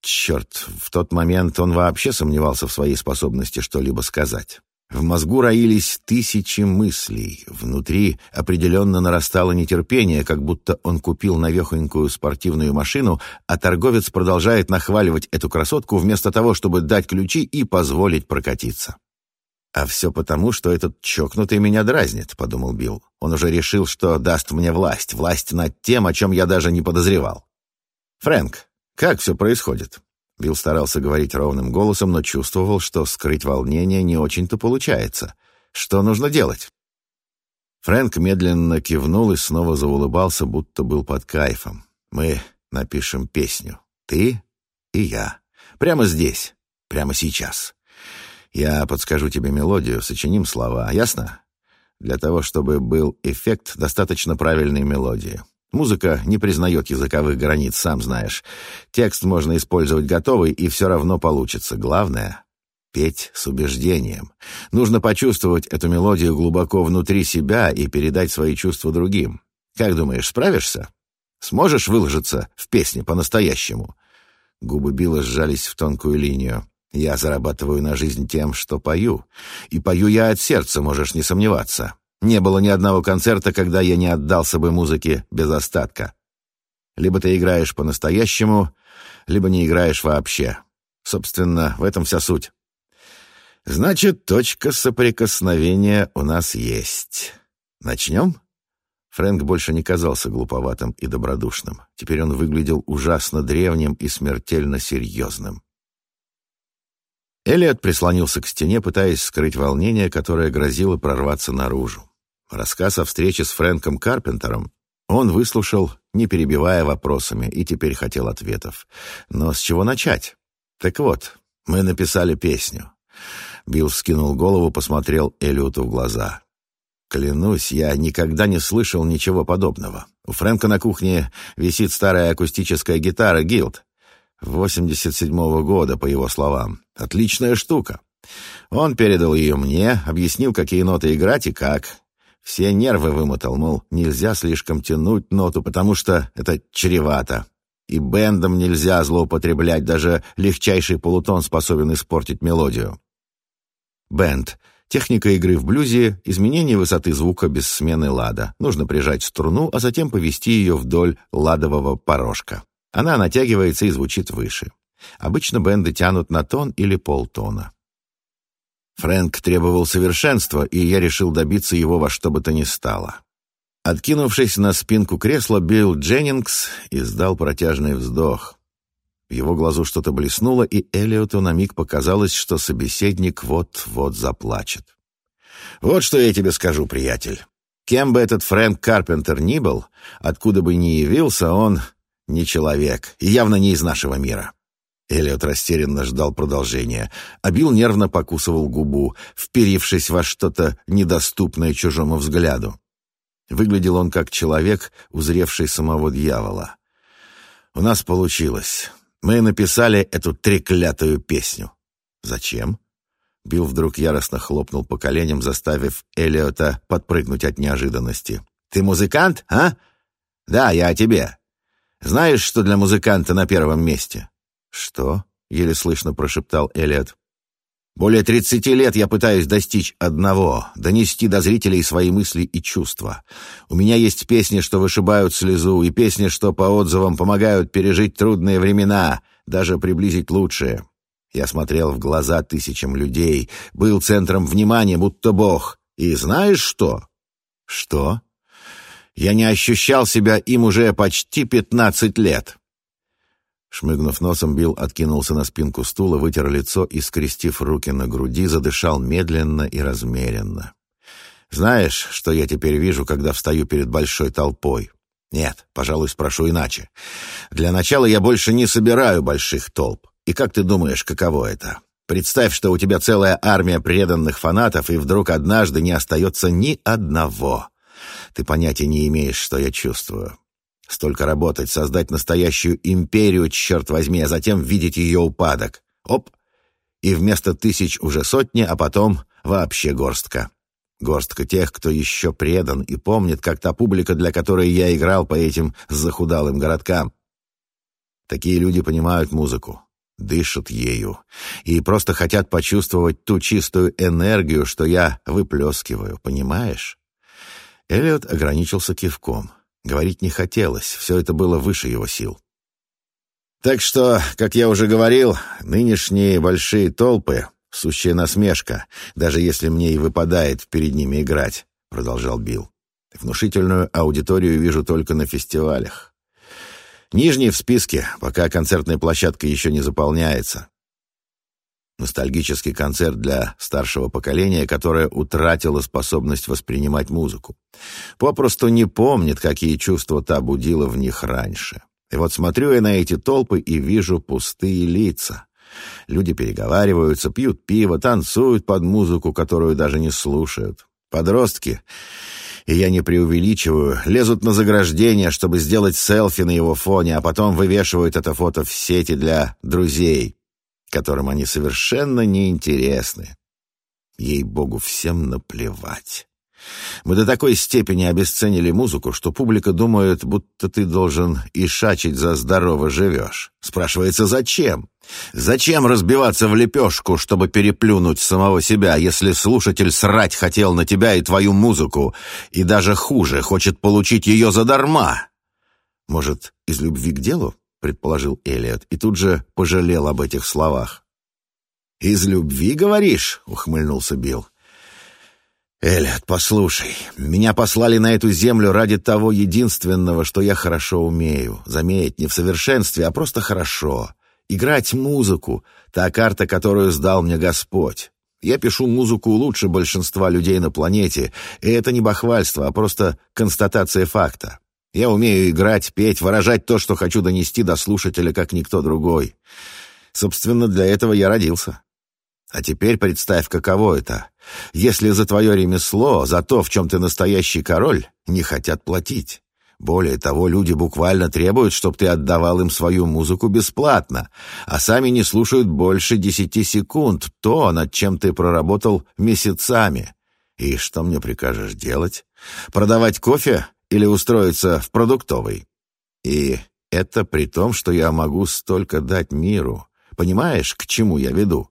Черт, в тот момент он вообще сомневался в своей способности что-либо сказать. В мозгу роились тысячи мыслей. Внутри определенно нарастало нетерпение, как будто он купил навехонькую спортивную машину, а торговец продолжает нахваливать эту красотку вместо того, чтобы дать ключи и позволить прокатиться. «А все потому, что этот чокнутый меня дразнит», — подумал Билл. «Он уже решил, что даст мне власть, власть над тем, о чем я даже не подозревал». «Фрэнк, «Как все происходит?» Билл старался говорить ровным голосом, но чувствовал, что скрыть волнение не очень-то получается. «Что нужно делать?» Фрэнк медленно кивнул и снова заулыбался, будто был под кайфом. «Мы напишем песню. Ты и я. Прямо здесь. Прямо сейчас. Я подскажу тебе мелодию, сочиним слова. Ясно? Для того, чтобы был эффект, достаточно правильной мелодии. Музыка не признает языковых границ, сам знаешь. Текст можно использовать готовый, и все равно получится. Главное — петь с убеждением. Нужно почувствовать эту мелодию глубоко внутри себя и передать свои чувства другим. Как думаешь, справишься? Сможешь выложиться в песне по-настоящему?» Губы Билла сжались в тонкую линию. «Я зарабатываю на жизнь тем, что пою. И пою я от сердца, можешь не сомневаться. Не было ни одного концерта, когда я не отдался бы музыке без остатка. Либо ты играешь по-настоящему, либо не играешь вообще. Собственно, в этом вся суть. Значит, точка соприкосновения у нас есть. Начнем? Фрэнк больше не казался глуповатым и добродушным. Теперь он выглядел ужасно древним и смертельно серьезным. Элliot прислонился к стене, пытаясь скрыть волнение, которое грозило прорваться наружу. Рассказ о встрече с Фрэнком Карпентером он выслушал, не перебивая вопросами, и теперь хотел ответов. Но с чего начать? Так вот, мы написали песню. Билл вскинул голову, посмотрел Эллиоту в глаза. Клянусь, я никогда не слышал ничего подобного. У Фрэнка на кухне висит старая акустическая гитара «Гилд». 87-го года, по его словам. Отличная штука. Он передал ее мне, объяснил, какие ноты играть и как. Все нервы вымотал, мол, нельзя слишком тянуть ноту, потому что это чревато. И бендом нельзя злоупотреблять, даже легчайший полутон способен испортить мелодию. Бенд — техника игры в блюзе, изменение высоты звука без смены лада. Нужно прижать струну, а затем повести ее вдоль ладового порожка. Она натягивается и звучит выше. Обычно бенды тянут на тон или полтона. Фрэнк требовал совершенства, и я решил добиться его во что бы то ни стало. Откинувшись на спинку кресла, Билл Дженнингс издал протяжный вздох. В его глазу что-то блеснуло, и Элиоту на миг показалось, что собеседник вот-вот заплачет. «Вот что я тебе скажу, приятель. Кем бы этот Фрэнк Карпентер ни был, откуда бы ни явился, он не человек, и явно не из нашего мира. Эллиот растерянно ждал продолжения, а Билл нервно покусывал губу, вперившись во что-то недоступное чужому взгляду. Выглядел он как человек, узревший самого дьявола. «У нас получилось. Мы написали эту треклятую песню». «Зачем?» Билл вдруг яростно хлопнул по коленям, заставив Эллиота подпрыгнуть от неожиданности. «Ты музыкант, а?» «Да, я о тебе. Знаешь, что для музыканта на первом месте?» «Что?» — еле слышно прошептал Элиот. «Более тридцати лет я пытаюсь достичь одного — донести до зрителей свои мысли и чувства. У меня есть песни, что вышибают слезу, и песни, что по отзывам помогают пережить трудные времена, даже приблизить лучшее. Я смотрел в глаза тысячам людей, был центром внимания, будто бог. И знаешь что?» «Что?» «Я не ощущал себя им уже почти пятнадцать лет». Шмыгнув носом, Билл откинулся на спинку стула, вытер лицо и, скрестив руки на груди, задышал медленно и размеренно. Знаешь, что я теперь вижу, когда встаю перед большой толпой? Нет, пожалуй, спрошу иначе. Для начала я больше не собираю больших толп. И как ты думаешь, каково это? Представь, что у тебя целая армия преданных фанатов, и вдруг однажды не остается ни одного. Ты понятия не имеешь, что я чувствую. Столько работать, создать настоящую империю, черт возьми, а затем видеть ее упадок. Оп! И вместо тысяч уже сотни, а потом вообще горстка. Горстка тех, кто еще предан и помнит, как та публика, для которой я играл по этим захудалым городкам. Такие люди понимают музыку, дышат ею и просто хотят почувствовать ту чистую энергию, что я выплескиваю, понимаешь? Эллиот ограничился кивком. Говорить не хотелось, все это было выше его сил. Так что, как я уже говорил, нынешние большие толпы — сущая насмешка, даже если мне и выпадает перед ними играть, — продолжал Билл. Внушительную аудиторию вижу только на фестивалях. Нижний в списке, пока концертная площадка еще не заполняется. Ностальгический концерт для старшего поколения, которое утратило способность воспринимать музыку. Попросту не помнит, какие чувства та будила в них раньше. И вот смотрю я на эти толпы и вижу пустые лица. Люди переговариваются, пьют пиво, танцуют под музыку, которую даже не слушают. Подростки, и я не преувеличиваю, лезут на заграждение, чтобы сделать селфи на его фоне, а потом вывешивают это фото в сети для друзей которым они совершенно неинтересны. Ей-богу, всем наплевать. Мы до такой степени обесценили музыку, что публика думает, будто ты должен ишачить за здорово живешь. Спрашивается, зачем? Зачем разбиваться в лепешку, чтобы переплюнуть самого себя, если слушатель срать хотел на тебя и твою музыку, и даже хуже, хочет получить ее задарма? Может, из любви к делу? Предположил Элиот, и тут же пожалел об этих словах. «Из любви, говоришь?» — ухмыльнулся Билл. «Элиот, послушай, меня послали на эту землю ради того единственного, что я хорошо умею. Заметь, не в совершенстве, а просто хорошо. Играть музыку — та карта, которую сдал мне Господь. Я пишу музыку лучше большинства людей на планете, и это не бахвальство, а просто констатация факта. Я умею играть, петь, выражать то, что хочу донести до слушателя, как никто другой. Собственно, для этого я родился. А теперь представь, каково это, если за твое ремесло, за то, в чем ты настоящий король, не хотят платить. Более того, люди буквально требуют, чтобы ты отдавал им свою музыку бесплатно, а сами не слушают больше десяти секунд то, над чем ты проработал месяцами. И что мне прикажешь делать? Продавать кофе или устроиться в продуктовый. И это при том, что я могу столько дать миру. Понимаешь, к чему я веду?»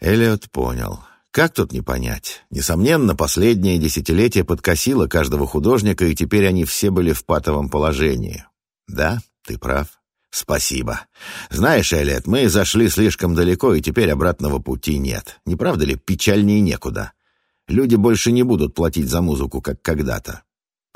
Эллиот понял. Как тут не понять? Несомненно, последнее десятилетие подкосило каждого художника, и теперь они все были в патовом положении. Да, ты прав. Спасибо. Знаешь, Эллиот, мы зашли слишком далеко, и теперь обратного пути нет. Не правда ли, печальнее некуда? Люди больше не будут платить за музыку, как когда-то.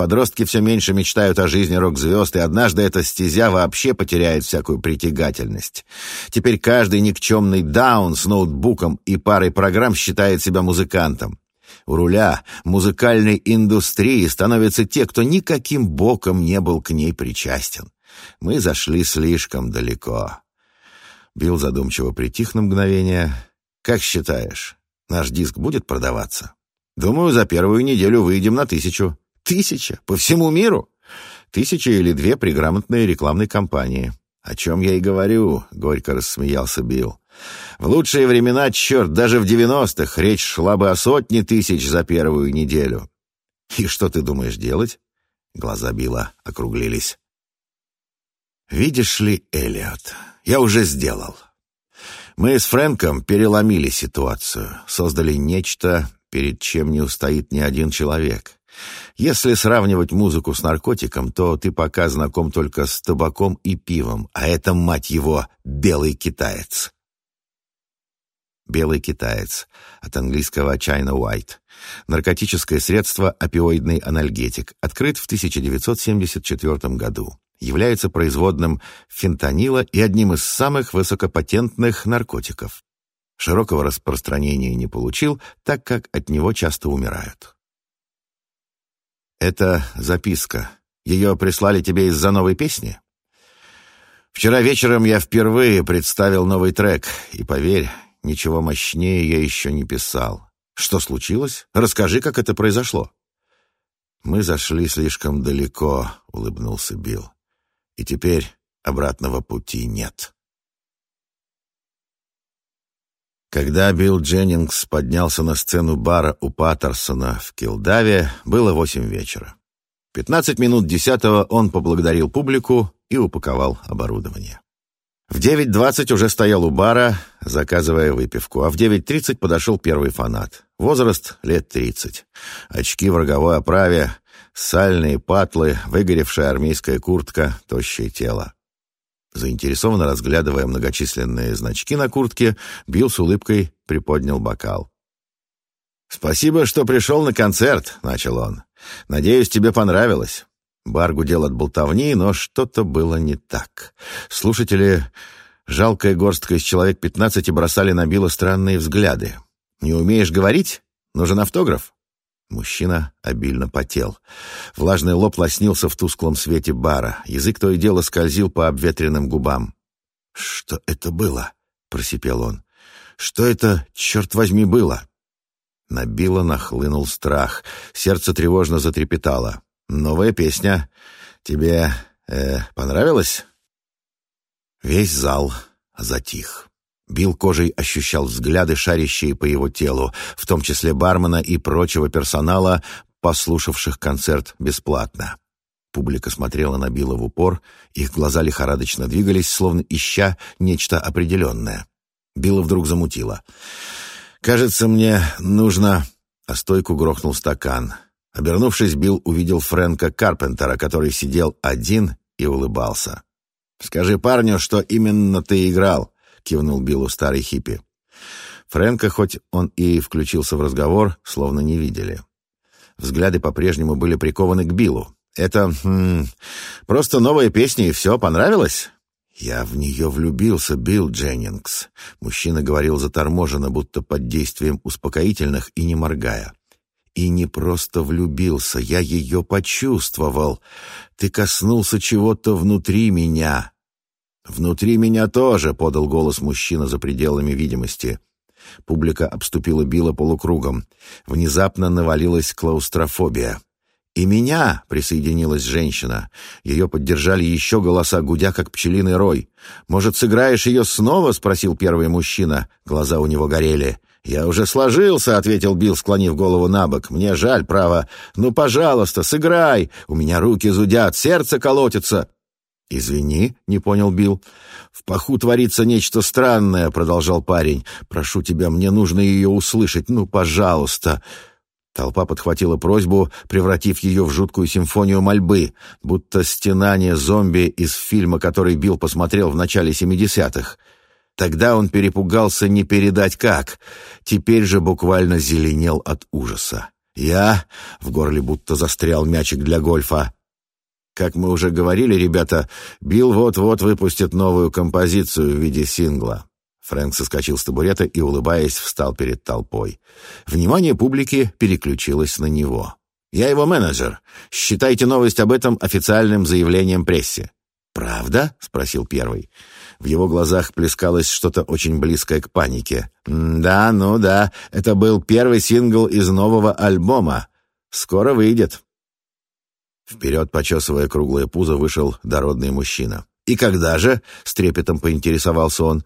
Подростки все меньше мечтают о жизни рок-звезд, и однажды эта стезя вообще потеряет всякую притягательность. Теперь каждый никчемный даун с ноутбуком и парой программ считает себя музыкантом. У руля музыкальной индустрии становятся те, кто никаким боком не был к ней причастен. Мы зашли слишком далеко. Билл задумчиво притих на мгновение. «Как считаешь, наш диск будет продаваться?» «Думаю, за первую неделю выйдем на тысячу». Тысяча? По всему миру? Тысяча или две при грамотной рекламной кампании. О чем я и говорю, — горько рассмеялся Билл. В лучшие времена, черт, даже в девяностых речь шла бы о сотне тысяч за первую неделю. И что ты думаешь делать? Глаза Билла округлились. Видишь ли, Элliot, я уже сделал. Мы с Фрэнком переломили ситуацию, создали нечто, перед чем не устоит ни один человек. Если сравнивать музыку с наркотиком, то ты пока знаком только с табаком и пивом, а это, мать его, белый китаец. Белый китаец, от английского China White. Наркотическое средство, опиоидный анальгетик, открыт в 1974 году. Является производным фентанила и одним из самых высокопатентных наркотиков. Широкого распространения не получил, так как от него часто умирают. Это записка. Ее прислали тебе из-за новой песни? Вчера вечером я впервые представил новый трек, и, поверь, ничего мощнее я еще не писал. Что случилось? Расскажи, как это произошло. Мы зашли слишком далеко, улыбнулся Билл. И теперь обратного пути нет. Когда Билл Дженнингс поднялся на сцену бара у Паттерсона в Килдаве, было восемь вечера. Пятнадцать минут десятого он поблагодарил публику и упаковал оборудование. В 9.20 уже стоял у бара, заказывая выпивку, а в 9.30 подошел первый фанат. Возраст лет 30. Очки в роговой оправе, сальные патлы, выгоревшая армейская куртка, тощее тело. Заинтересованно разглядывая многочисленные значки на куртке, Билл с улыбкой приподнял бокал. «Спасибо, что пришел на концерт», — начал он. «Надеюсь, тебе понравилось». Бар гудел от болтовни, но что-то было не так. Слушатели, жалкая горстка из человек пятнадцати, бросали на Билла странные взгляды. «Не умеешь говорить? Нужен автограф?» Мужчина обильно потел. Влажный лоб лоснился в тусклом свете бара. Язык то и дело скользил по обветренным губам. «Что это было?» — просипел он. «Что это, черт возьми, было?» На Билла нахлынул страх. Сердце тревожно затрепетало. «Новая песня. Тебе э, понравилась?» Весь зал затих. Билл кожей ощущал взгляды, шарящие по его телу, в том числе бармена и прочего персонала, послушавших концерт бесплатно. Публика смотрела на Билла в упор, их глаза лихорадочно двигались, словно ища нечто определенное. Билла вдруг замутило. «Кажется, мне нужно...» А стойку грохнул стакан. Обернувшись, Билл увидел Фрэнка Карпентера, который сидел один и улыбался. «Скажи парню, что именно ты играл», — кивнул Биллу старый хиппи. Фрэнка, хоть он и включился в разговор, словно не видели. Взгляды по-прежнему были прикованы к Биллу. «Это... Хм, просто новая песня, и все, понравилось?» «Я в нее влюбился, Билл Дженнингс», — мужчина говорил заторможенно, будто под действием успокоительных и не моргая. «И не просто влюбился, я ее почувствовал. Ты коснулся чего-то внутри меня, «Внутри меня тоже», — подал голос мужчина за пределами видимости. Публика обступила Билла полукругом. Внезапно навалилась клаустрофобия. «И меня!» — присоединилась женщина. Ее поддержали еще голоса, гудя, как пчелиный рой. «Может, сыграешь ее снова?» — спросил первый мужчина. Глаза у него горели. «Я уже сложился», — ответил Билл, склонив голову на бок. «Мне жаль, право. Ну, пожалуйста, сыграй. У меня руки зудят, сердце колотится». «Извини», — не понял Билл. «В паху творится нечто странное», — продолжал парень. «Прошу тебя, мне нужно ее услышать. Ну, пожалуйста». Толпа подхватила просьбу, превратив ее в жуткую симфонию мольбы, будто стенание зомби из фильма, который Билл посмотрел в начале семидесятых. Тогда он перепугался не передать как. Теперь же буквально зеленел от ужаса. «Я...» — в горле будто застрял мячик для гольфа. Как мы уже говорили, ребята, Билл вот-вот выпустит новую композицию в виде сингла. Фрэнк соскочил с табурета и, улыбаясь, встал перед толпой. Внимание публики переключилось на него. «Я его менеджер. Считайте новость об этом официальным заявлением прессе». «Правда?» — спросил первый. В его глазах плескалось что-то очень близкое к панике. «Да, ну да, это был первый сингл из нового альбома. Скоро выйдет». Вперед, почесывая круглое пузо, вышел дородный мужчина. «И когда же?» — с трепетом поинтересовался он.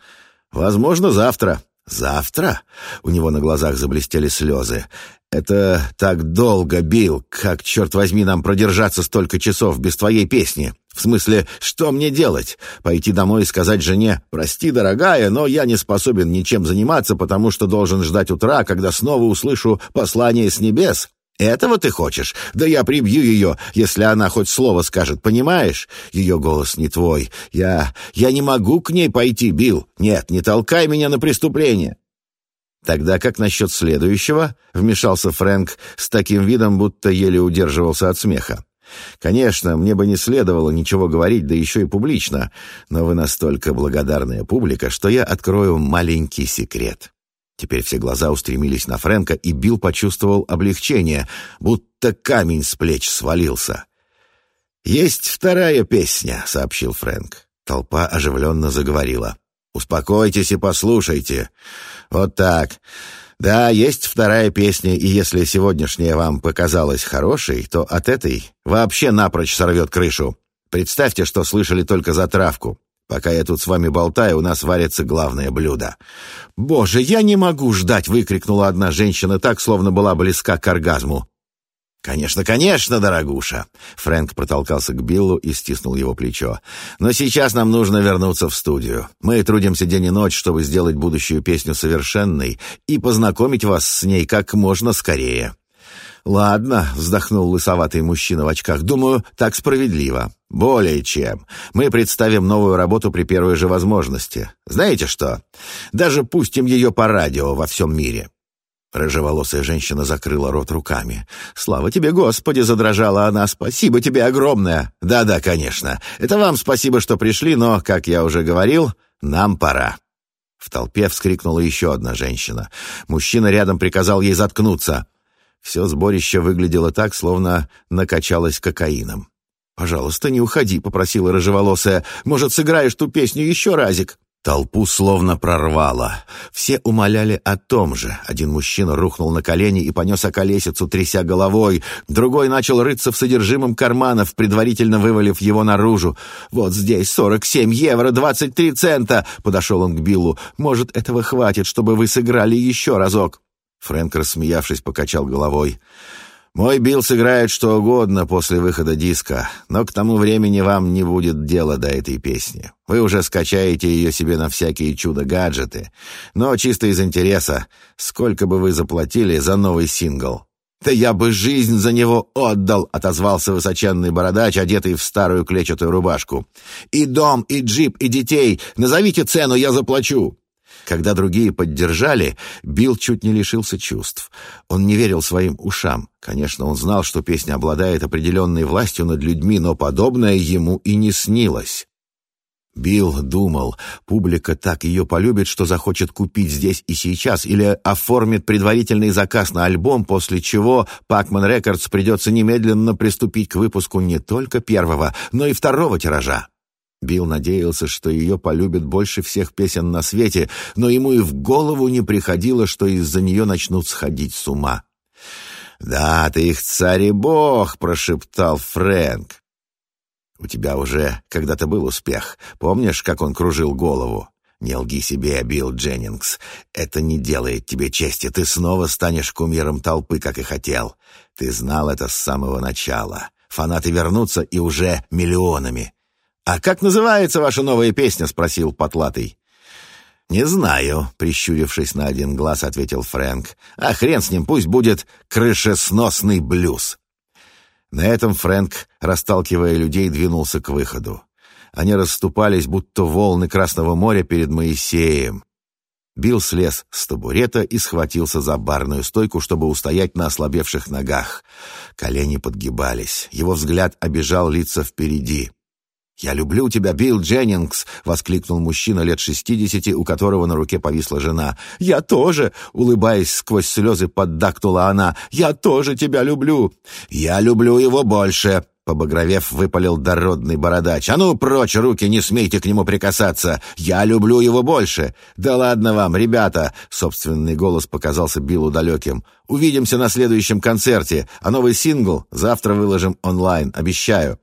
«Возможно, завтра». «Завтра?» — у него на глазах заблестели слезы. «Это так долго, Билл. Как, черт возьми, нам продержаться столько часов без твоей песни? В смысле, что мне делать? Пойти домой и сказать жене, «Прости, дорогая, но я не способен ничем заниматься, потому что должен ждать утра, когда снова услышу послание с небес?» «Этого ты хочешь? Да я прибью ее, если она хоть слово скажет, понимаешь? Ее голос не твой. Я... я не могу к ней пойти, Билл. Нет, не толкай меня на преступление». «Тогда как насчет следующего?» — вмешался Фрэнк с таким видом, будто еле удерживался от смеха. «Конечно, мне бы не следовало ничего говорить, да еще и публично, но вы настолько благодарная публика, что я открою маленький секрет». Теперь все глаза устремились на Фрэнка, и Билл почувствовал облегчение, будто камень с плеч свалился. «Есть вторая песня», — сообщил Фрэнк. Толпа оживленно заговорила. «Успокойтесь и послушайте. Вот так. Да, есть вторая песня, и если сегодняшняя вам показалась хорошей, то от этой вообще напрочь сорвет крышу. Представьте, что слышали только за травку. Пока я тут с вами болтаю, у нас варится главное блюдо. «Боже, я не могу ждать!» — выкрикнула одна женщина так, словно была близка к оргазму. «Конечно, конечно, дорогуша!» Фрэнк протолкался к Биллу и стиснул его плечо. «Но сейчас нам нужно вернуться в студию. Мы трудимся день и ночь, чтобы сделать будущую песню совершенной и познакомить вас с ней как можно скорее». «Ладно», — вздохнул лысоватый мужчина в очках, — «думаю, так справедливо». «Более чем. Мы представим новую работу при первой же возможности. Знаете что? Даже пустим ее по радио во всем мире. Рыжеволосая женщина закрыла рот руками. «Слава тебе, Господи!» — задрожала она. «Спасибо тебе огромное!» «Да-да, конечно. Это вам спасибо, что пришли, но, как я уже говорил, нам пора». В толпе вскрикнула еще одна женщина. Мужчина рядом приказал ей заткнуться. Все сборище выглядело так, словно накачалось кокаином. «Пожалуйста, не уходи», — попросила рыжеволосая. «Может, сыграешь ту песню еще разик?» Толпу словно прорвало. Все умоляли о том же. Один мужчина рухнул на колени и понес околесицу, тряся головой. Другой начал рыться в содержимом карманов, предварительно вывалив его наружу. «Вот здесь сорок семь евро двадцать три цента!» Подошел он к Биллу. «Может, этого хватит, чтобы вы сыграли еще разок?» Фрэнк, рассмеявшись, покачал головой. Мой Билл сыграет что угодно после выхода диска, но к тому времени вам не будет дела до этой песни. Вы уже скачаете ее себе на всякие чудо-гаджеты. Но чисто из интереса, сколько бы вы заплатили за новый сингл? «Да я бы жизнь за него отдал!» — отозвался высоченный бородач, одетый в старую клетчатую рубашку. «И дом, и джип, и детей! Назовите цену, я заплачу!» Когда другие поддержали, Билл чуть не лишился чувств. Он не верил своим ушам. Конечно, он знал, что песня обладает определенной властью над людьми, но подобное ему и не снилось. Билл думал, публика так ее полюбит, что захочет купить здесь и сейчас, или оформит предварительный заказ на альбом, после чего Пакман Рекордс придется немедленно приступить к выпуску не только первого, но и второго тиража. Билл надеялся, что ее полюбят больше всех песен на свете, но ему и в голову не приходило, что из-за нее начнут сходить с ума. «Да, ты их царь и бог!» — прошептал Фрэнк. «У тебя уже когда-то был успех. Помнишь, как он кружил голову?» «Не лги себе, Билл Дженнингс. Это не делает тебе чести. Ты снова станешь кумиром толпы, как и хотел. Ты знал это с самого начала. Фанаты вернутся и уже миллионами. «А как называется ваша новая песня?» — спросил Потлатый. «Не знаю», — прищурившись на один глаз, ответил Фрэнк. «А хрен с ним, пусть будет крышесносный блюз». На этом Фрэнк, расталкивая людей, двинулся к выходу. Они расступались, будто волны Красного моря перед Моисеем. Билл слез с табурета и схватился за барную стойку, чтобы устоять на ослабевших ногах. Колени подгибались. Его взгляд обижал лица впереди. «Я люблю тебя, Билл Дженнингс!» — воскликнул мужчина лет шестидесяти, у которого на руке повисла жена. «Я тоже!» — улыбаясь сквозь слезы, поддакнула она. «Я тоже тебя люблю!» «Я люблю его больше!» Побагровев, выпалил дородный бородач. «А ну, прочь руки, не смейте к нему прикасаться! Я люблю его больше!» «Да ладно вам, ребята!» Собственный голос показался Биллу далеким. «Увидимся на следующем концерте, а новый сингл завтра выложим онлайн, обещаю!»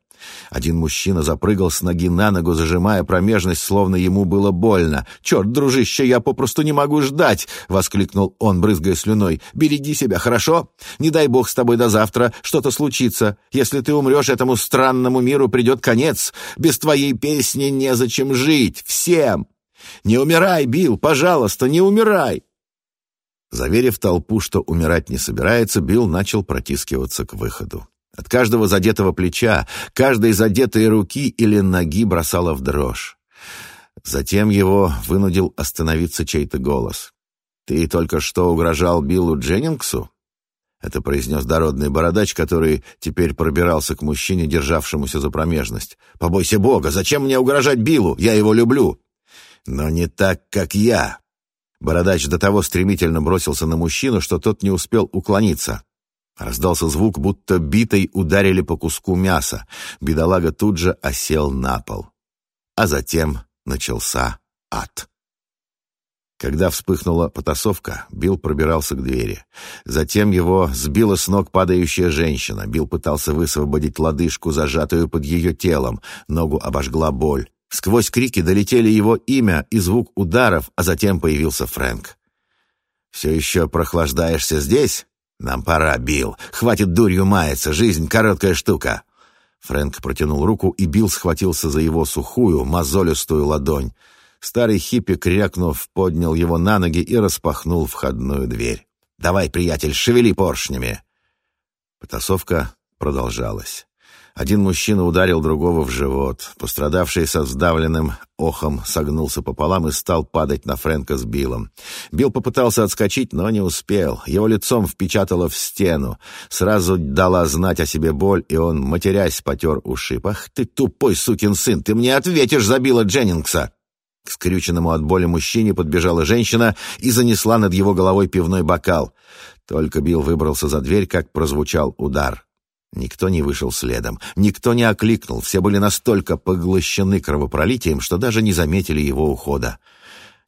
Один мужчина запрыгал с ноги на ногу, зажимая промежность, словно ему было больно. «Черт, дружище, я попросту не могу ждать!» — воскликнул он, брызгая слюной. «Береги себя, хорошо? Не дай бог с тобой до завтра что-то случится. Если ты умрешь, этому странному миру придет конец. Без твоей песни незачем жить. Всем! Не умирай, Билл, пожалуйста, не умирай!» Заверив толпу, что умирать не собирается, Билл начал протискиваться к выходу. От каждого задетого плеча, каждой задетой руки или ноги бросала в дрожь. Затем его вынудил остановиться чей-то голос. «Ты только что угрожал Биллу Дженнингсу?» Это произнес дородный бородач, который теперь пробирался к мужчине, державшемуся за промежность. «Побойся Бога! Зачем мне угрожать Биллу? Я его люблю!» «Но не так, как я!» Бородач до того стремительно бросился на мужчину, что тот не успел уклониться. Раздался звук, будто битой ударили по куску мяса. Бедолага тут же осел на пол. А затем начался ад. Когда вспыхнула потасовка, Билл пробирался к двери. Затем его сбила с ног падающая женщина. Билл пытался высвободить лодыжку, зажатую под ее телом. Ногу обожгла боль. Сквозь крики долетели его имя и звук ударов, а затем появился Фрэнк. «Все еще прохлаждаешься здесь? Нам пора, Билл. Хватит дурью маяться, жизнь — короткая штука». Фрэнк протянул руку, и Билл схватился за его сухую, мозолистую ладонь. Старый хиппи, крякнув, поднял его на ноги и распахнул входную дверь. «Давай, приятель, шевели поршнями!» Потасовка продолжалась. Один мужчина ударил другого в живот. Пострадавший со сдавленным охом согнулся пополам и стал падать на Фрэнка с Биллом. Билл попытался отскочить, но не успел. Его лицом впечатало в стену. Сразу дала знать о себе боль, и он, матерясь, потер ушиб. «Ах ты тупой сукин сын! Ты мне ответишь за Билла Дженнингса!» К скрюченному от боли мужчине подбежала женщина и занесла над его головой пивной бокал. Только Билл выбрался за дверь, как прозвучал удар. Никто не вышел следом, никто не окликнул, все были настолько поглощены кровопролитием, что даже не заметили его ухода.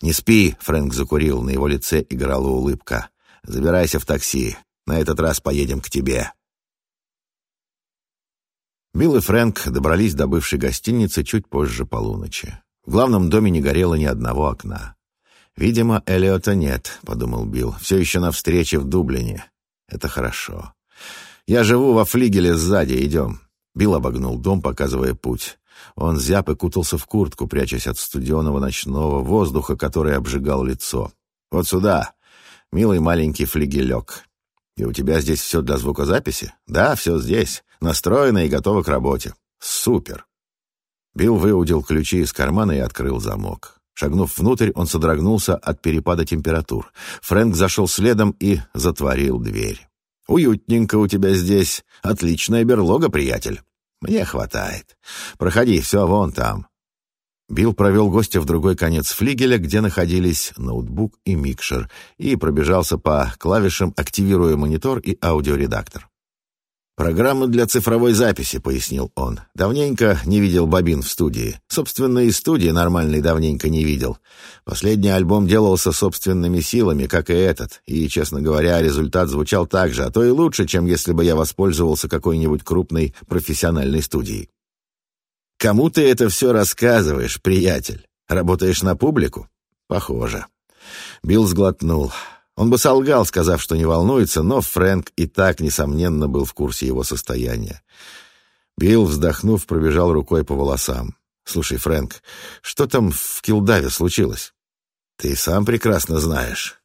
«Не спи!» — Фрэнк закурил, на его лице играла улыбка. «Забирайся в такси, на этот раз поедем к тебе». Билл и Фрэнк добрались до бывшей гостиницы чуть позже полуночи. В главном доме не горело ни одного окна. «Видимо, Элиота нет», — подумал Билл. «Все еще на встрече в Дублине. Это хорошо. Я живу во флигеле сзади, идем». Билл обогнул дом, показывая путь. Он зяб и кутался в куртку, прячась от студеного ночного воздуха, который обжигал лицо. «Вот сюда, милый маленький флигелек. И у тебя здесь все для звукозаписи?» «Да, все здесь. Настроено и готово к работе. Супер!» Билл выудил ключи из кармана и открыл замок. Шагнув внутрь, он содрогнулся от перепада температур. Фрэнк зашел следом и затворил дверь. «Уютненько у тебя здесь. Отличная берлога, приятель. Мне хватает. Проходи, все вон там». Билл провел гостя в другой конец флигеля, где находились ноутбук и микшер, и пробежался по клавишам, активируя монитор и аудиоредактор. «Программа для цифровой записи», — пояснил он. «Давненько не видел бобин в студии. Собственно, и студии нормальной давненько не видел. Последний альбом делался собственными силами, как и этот, и, честно говоря, результат звучал так же, а то и лучше, чем если бы я воспользовался какой-нибудь крупной профессиональной студией». «Кому ты это все рассказываешь, приятель? Работаешь на публику?» «Похоже». Билл сглотнул. Он бы солгал, сказав, что не волнуется, но Фрэнк и так, несомненно, был в курсе его состояния. Билл, вздохнув, пробежал рукой по волосам. «Слушай, Фрэнк, что там в Килдаве случилось? Ты сам прекрасно знаешь.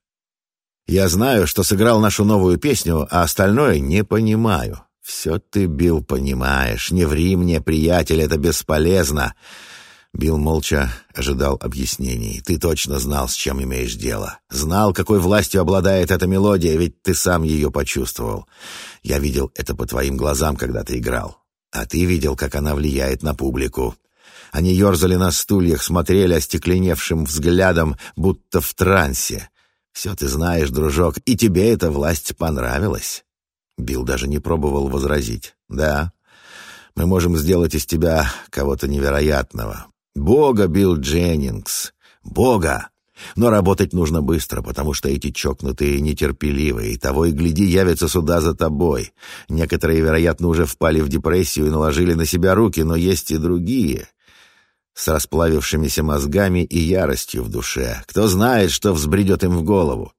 Я знаю, что сыграл нашу новую песню, а остальное не понимаю. Все ты, Билл, понимаешь. Не ври мне, приятель, это бесполезно. Билл молча ожидал объяснений. «Ты точно знал, с чем имеешь дело. Знал, какой властью обладает эта мелодия, ведь ты сам ее почувствовал. Я видел это по твоим глазам, когда ты играл. А ты видел, как она влияет на публику. Они ерзали на стульях, смотрели остекленевшим взглядом, будто в трансе. Все ты знаешь, дружок, и тебе эта власть понравилась». Билл даже не пробовал возразить. «Да, мы можем сделать из тебя кого-то невероятного. Бога, Билл Дженнингс. Бога! Но работать нужно быстро, потому что эти чокнутые нетерпеливые, и того и гляди, явятся сюда за тобой. Некоторые, вероятно, уже впали в депрессию и наложили на себя руки, но есть и другие, с расплавившимися мозгами и яростью в душе. Кто знает, что взбредет им в голову.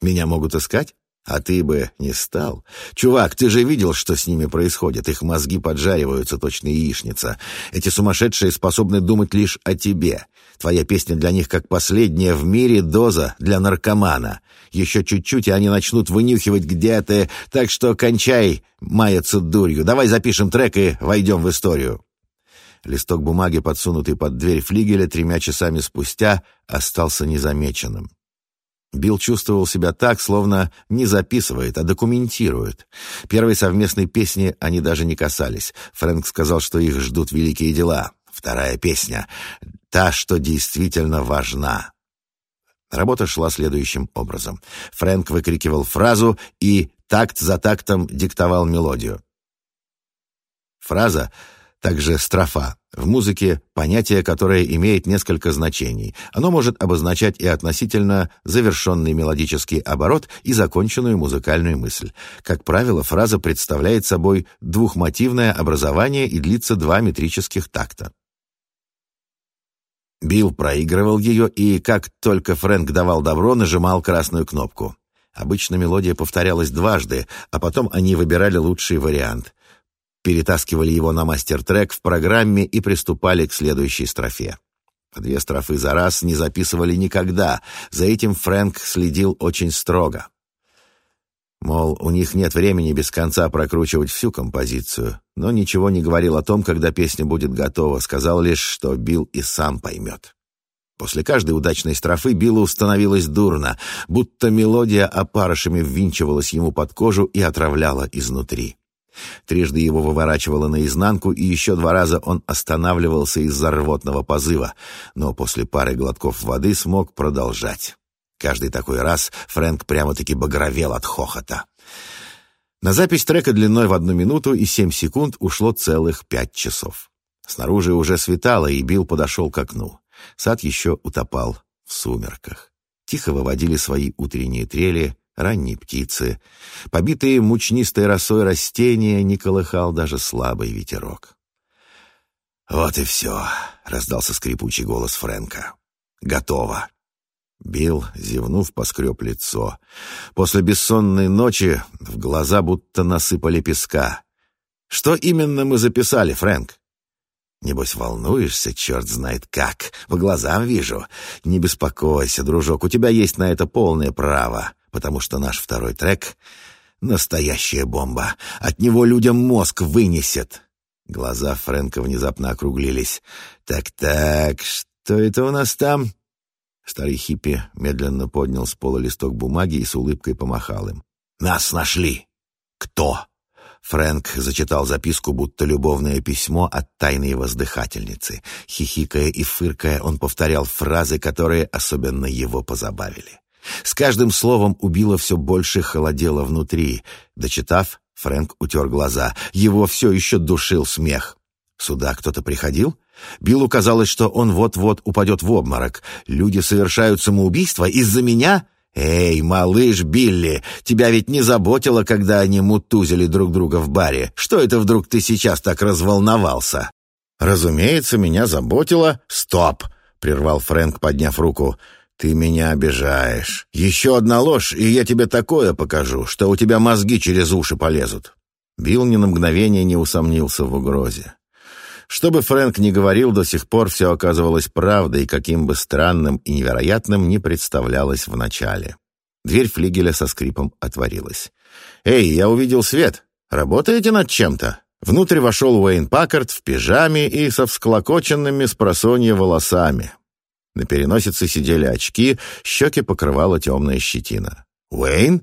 Меня могут искать? А ты бы не стал. Чувак, ты же видел, что с ними происходит. Их мозги поджариваются, точно яичница. Эти сумасшедшие способны думать лишь о тебе. Твоя песня для них как последняя в мире доза для наркомана. Еще чуть-чуть, и они начнут вынюхивать, где ты. Так что кончай маяться дурью. Давай запишем трек и войдем в историю. Листок бумаги, подсунутый под дверь флигеля, тремя часами спустя остался незамеченным. Билл чувствовал себя так, словно не записывает, а документирует. Первой совместной песни они даже не касались. Фрэнк сказал, что их ждут великие дела. Вторая песня — та, что действительно важна. Работа шла следующим образом. Фрэнк выкрикивал фразу и такт за тактом диктовал мелодию. Фраза, также строфа, в музыке понятие, которое имеет несколько значений. Оно может обозначать и относительно завершенный мелодический оборот и законченную музыкальную мысль. Как правило, фраза представляет собой двухмотивное образование и длится два метрических такта. Билл проигрывал ее и, как только Фрэнк давал добро, нажимал красную кнопку. Обычно мелодия повторялась дважды, а потом они выбирали лучший вариант. Перетаскивали его на мастер-трек в программе и приступали к следующей строфе. Две строфы за раз не записывали никогда. За этим Фрэнк следил очень строго. Мол, у них нет времени без конца прокручивать всю композицию, но ничего не говорил о том, когда песня будет готова, сказал лишь, что Билл и сам поймет. После каждой удачной строфы Биллу становилось дурно, будто мелодия опарышами ввинчивалась ему под кожу и отравляла изнутри. Трижды его выворачивало наизнанку, и еще два раза он останавливался из-за рвотного позыва, но после пары глотков воды смог продолжать. Каждый такой раз Фрэнк прямо-таки багровел от хохота. На запись трека длиной в одну минуту и семь секунд ушло целых пять часов. Снаружи уже светало, и Билл подошел к окну. Сад еще утопал в сумерках. Тихо выводили свои утренние трели ранние птицы. Побитые мучнистой росой растения не колыхал даже слабый ветерок. «Вот и все», — раздался скрипучий голос Фрэнка. «Готово». Билл, зевнув, поскреб лицо. После бессонной ночи в глаза будто насыпали песка. «Что именно мы записали, Фрэнк?» «Небось, волнуешься, черт знает как. По глазам вижу. Не беспокойся, дружок, у тебя есть на это полное право, потому что наш второй трек — настоящая бомба. От него людям мозг вынесет». Глаза Фрэнка внезапно округлились. «Так-так, что это у нас там?» Старый хиппи медленно поднял с пола листок бумаги и с улыбкой помахал им. «Нас нашли!» «Кто?» Фрэнк зачитал записку, будто любовное письмо от тайной воздыхательницы. Хихикая и фыркая, он повторял фразы, которые особенно его позабавили. С каждым словом убило все больше холодело внутри. Дочитав, Фрэнк утер глаза. Его все еще душил смех. Сюда кто-то приходил? Биллу казалось, что он вот-вот упадет в обморок. Люди совершают самоубийство из-за меня? Эй, малыш Билли, тебя ведь не заботило, когда они мутузили друг друга в баре. Что это вдруг ты сейчас так разволновался? Разумеется, меня заботило. Стоп, прервал Фрэнк, подняв руку. Ты меня обижаешь. Еще одна ложь, и я тебе такое покажу, что у тебя мозги через уши полезут. Билл ни на мгновение не усомнился в угрозе. Что бы Фрэнк ни говорил, до сих пор все оказывалось правдой, каким бы странным и невероятным ни представлялось вначале. Дверь флигеля со скрипом отворилась. «Эй, я увидел свет! Работаете над чем-то?» Внутрь вошел Уэйн Паккарт в пижаме и со всклокоченными с волосами. На переносице сидели очки, щеки покрывала темная щетина. «Уэйн?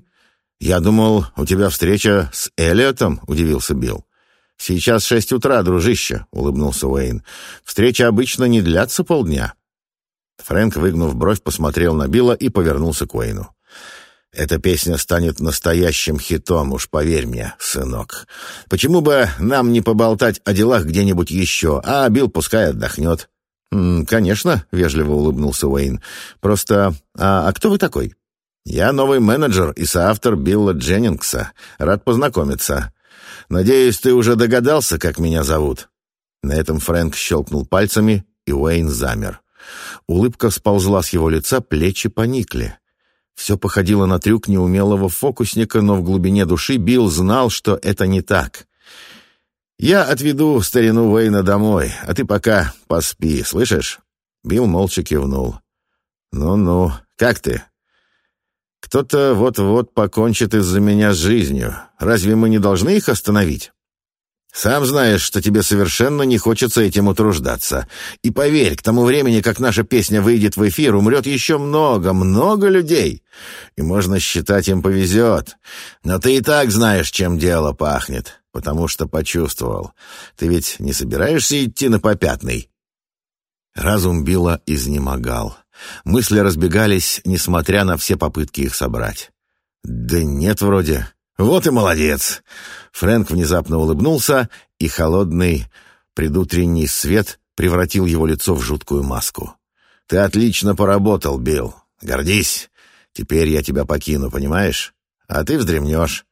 Я думал, у тебя встреча с Эллиотом?» — удивился Билл. «Сейчас шесть утра, дружище», — улыбнулся Уэйн. «Встреча обычно не длятся полдня». Фрэнк, выгнув бровь, посмотрел на Билла и повернулся к Уэйну. «Эта песня станет настоящим хитом, уж поверь мне, сынок. Почему бы нам не поболтать о делах где-нибудь еще, а Билл пускай отдохнет?» «Конечно», — вежливо улыбнулся Уэйн. «Просто... А, а кто вы такой?» «Я новый менеджер и соавтор Билла Дженнингса. Рад познакомиться. Надеюсь, ты уже догадался, как меня зовут?» На этом Фрэнк щелкнул пальцами, и Уэйн замер. Улыбка сползла с его лица, плечи поникли. Все походило на трюк неумелого фокусника, но в глубине души Билл знал, что это не так. «Я отведу старину Уэйна домой, а ты пока поспи, слышишь?» Билл молча кивнул. «Ну-ну, как ты?» Кто-то вот-вот покончит из-за меня с жизнью. Разве мы не должны их остановить? Сам знаешь, что тебе совершенно не хочется этим утруждаться. И поверь, к тому времени, как наша песня выйдет в эфир, умрет еще много, много людей. И можно считать, им повезет. Но ты и так знаешь, чем дело пахнет, потому что почувствовал. Ты ведь не собираешься идти на попятный?» Разум Билла изнемогал. Мысли разбегались, несмотря на все попытки их собрать. «Да нет, вроде. Вот и молодец!» Фрэнк внезапно улыбнулся, и холодный предутренний свет превратил его лицо в жуткую маску. «Ты отлично поработал, Билл. Гордись. Теперь я тебя покину, понимаешь? А ты вздремнешь».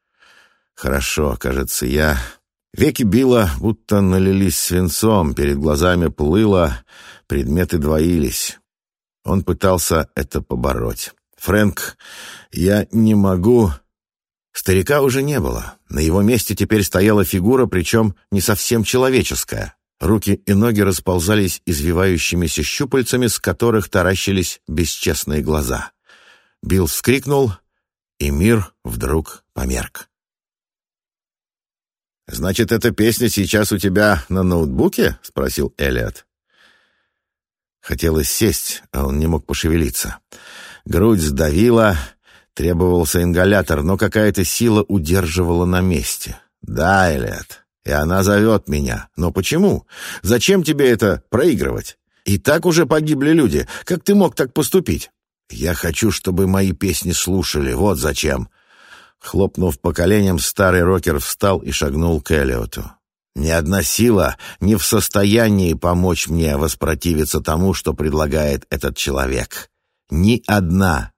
«Хорошо, кажется, я...» Веки Билла будто налились свинцом, перед глазами плыло, предметы двоились. Он пытался это побороть. «Фрэнк, я не могу...» Старика уже не было. На его месте теперь стояла фигура, причем не совсем человеческая. Руки и ноги расползались извивающимися щупальцами, с которых таращились бесчестные глаза. Билл вскрикнул, и мир вдруг померк. «Значит, эта песня сейчас у тебя на ноутбуке?» — спросил Элиот. Хотелось сесть, а он не мог пошевелиться. Грудь сдавила, требовался ингалятор, но какая-то сила удерживала на месте. «Да, Элиот, и она зовет меня. Но почему? Зачем тебе это проигрывать? И так уже погибли люди. Как ты мог так поступить?» «Я хочу, чтобы мои песни слушали. Вот зачем», Хлопнув по коленям, старый рокер встал и шагнул к Элиоту. «Ни одна сила не в состоянии помочь мне воспротивиться тому, что предлагает этот человек. Ни одна.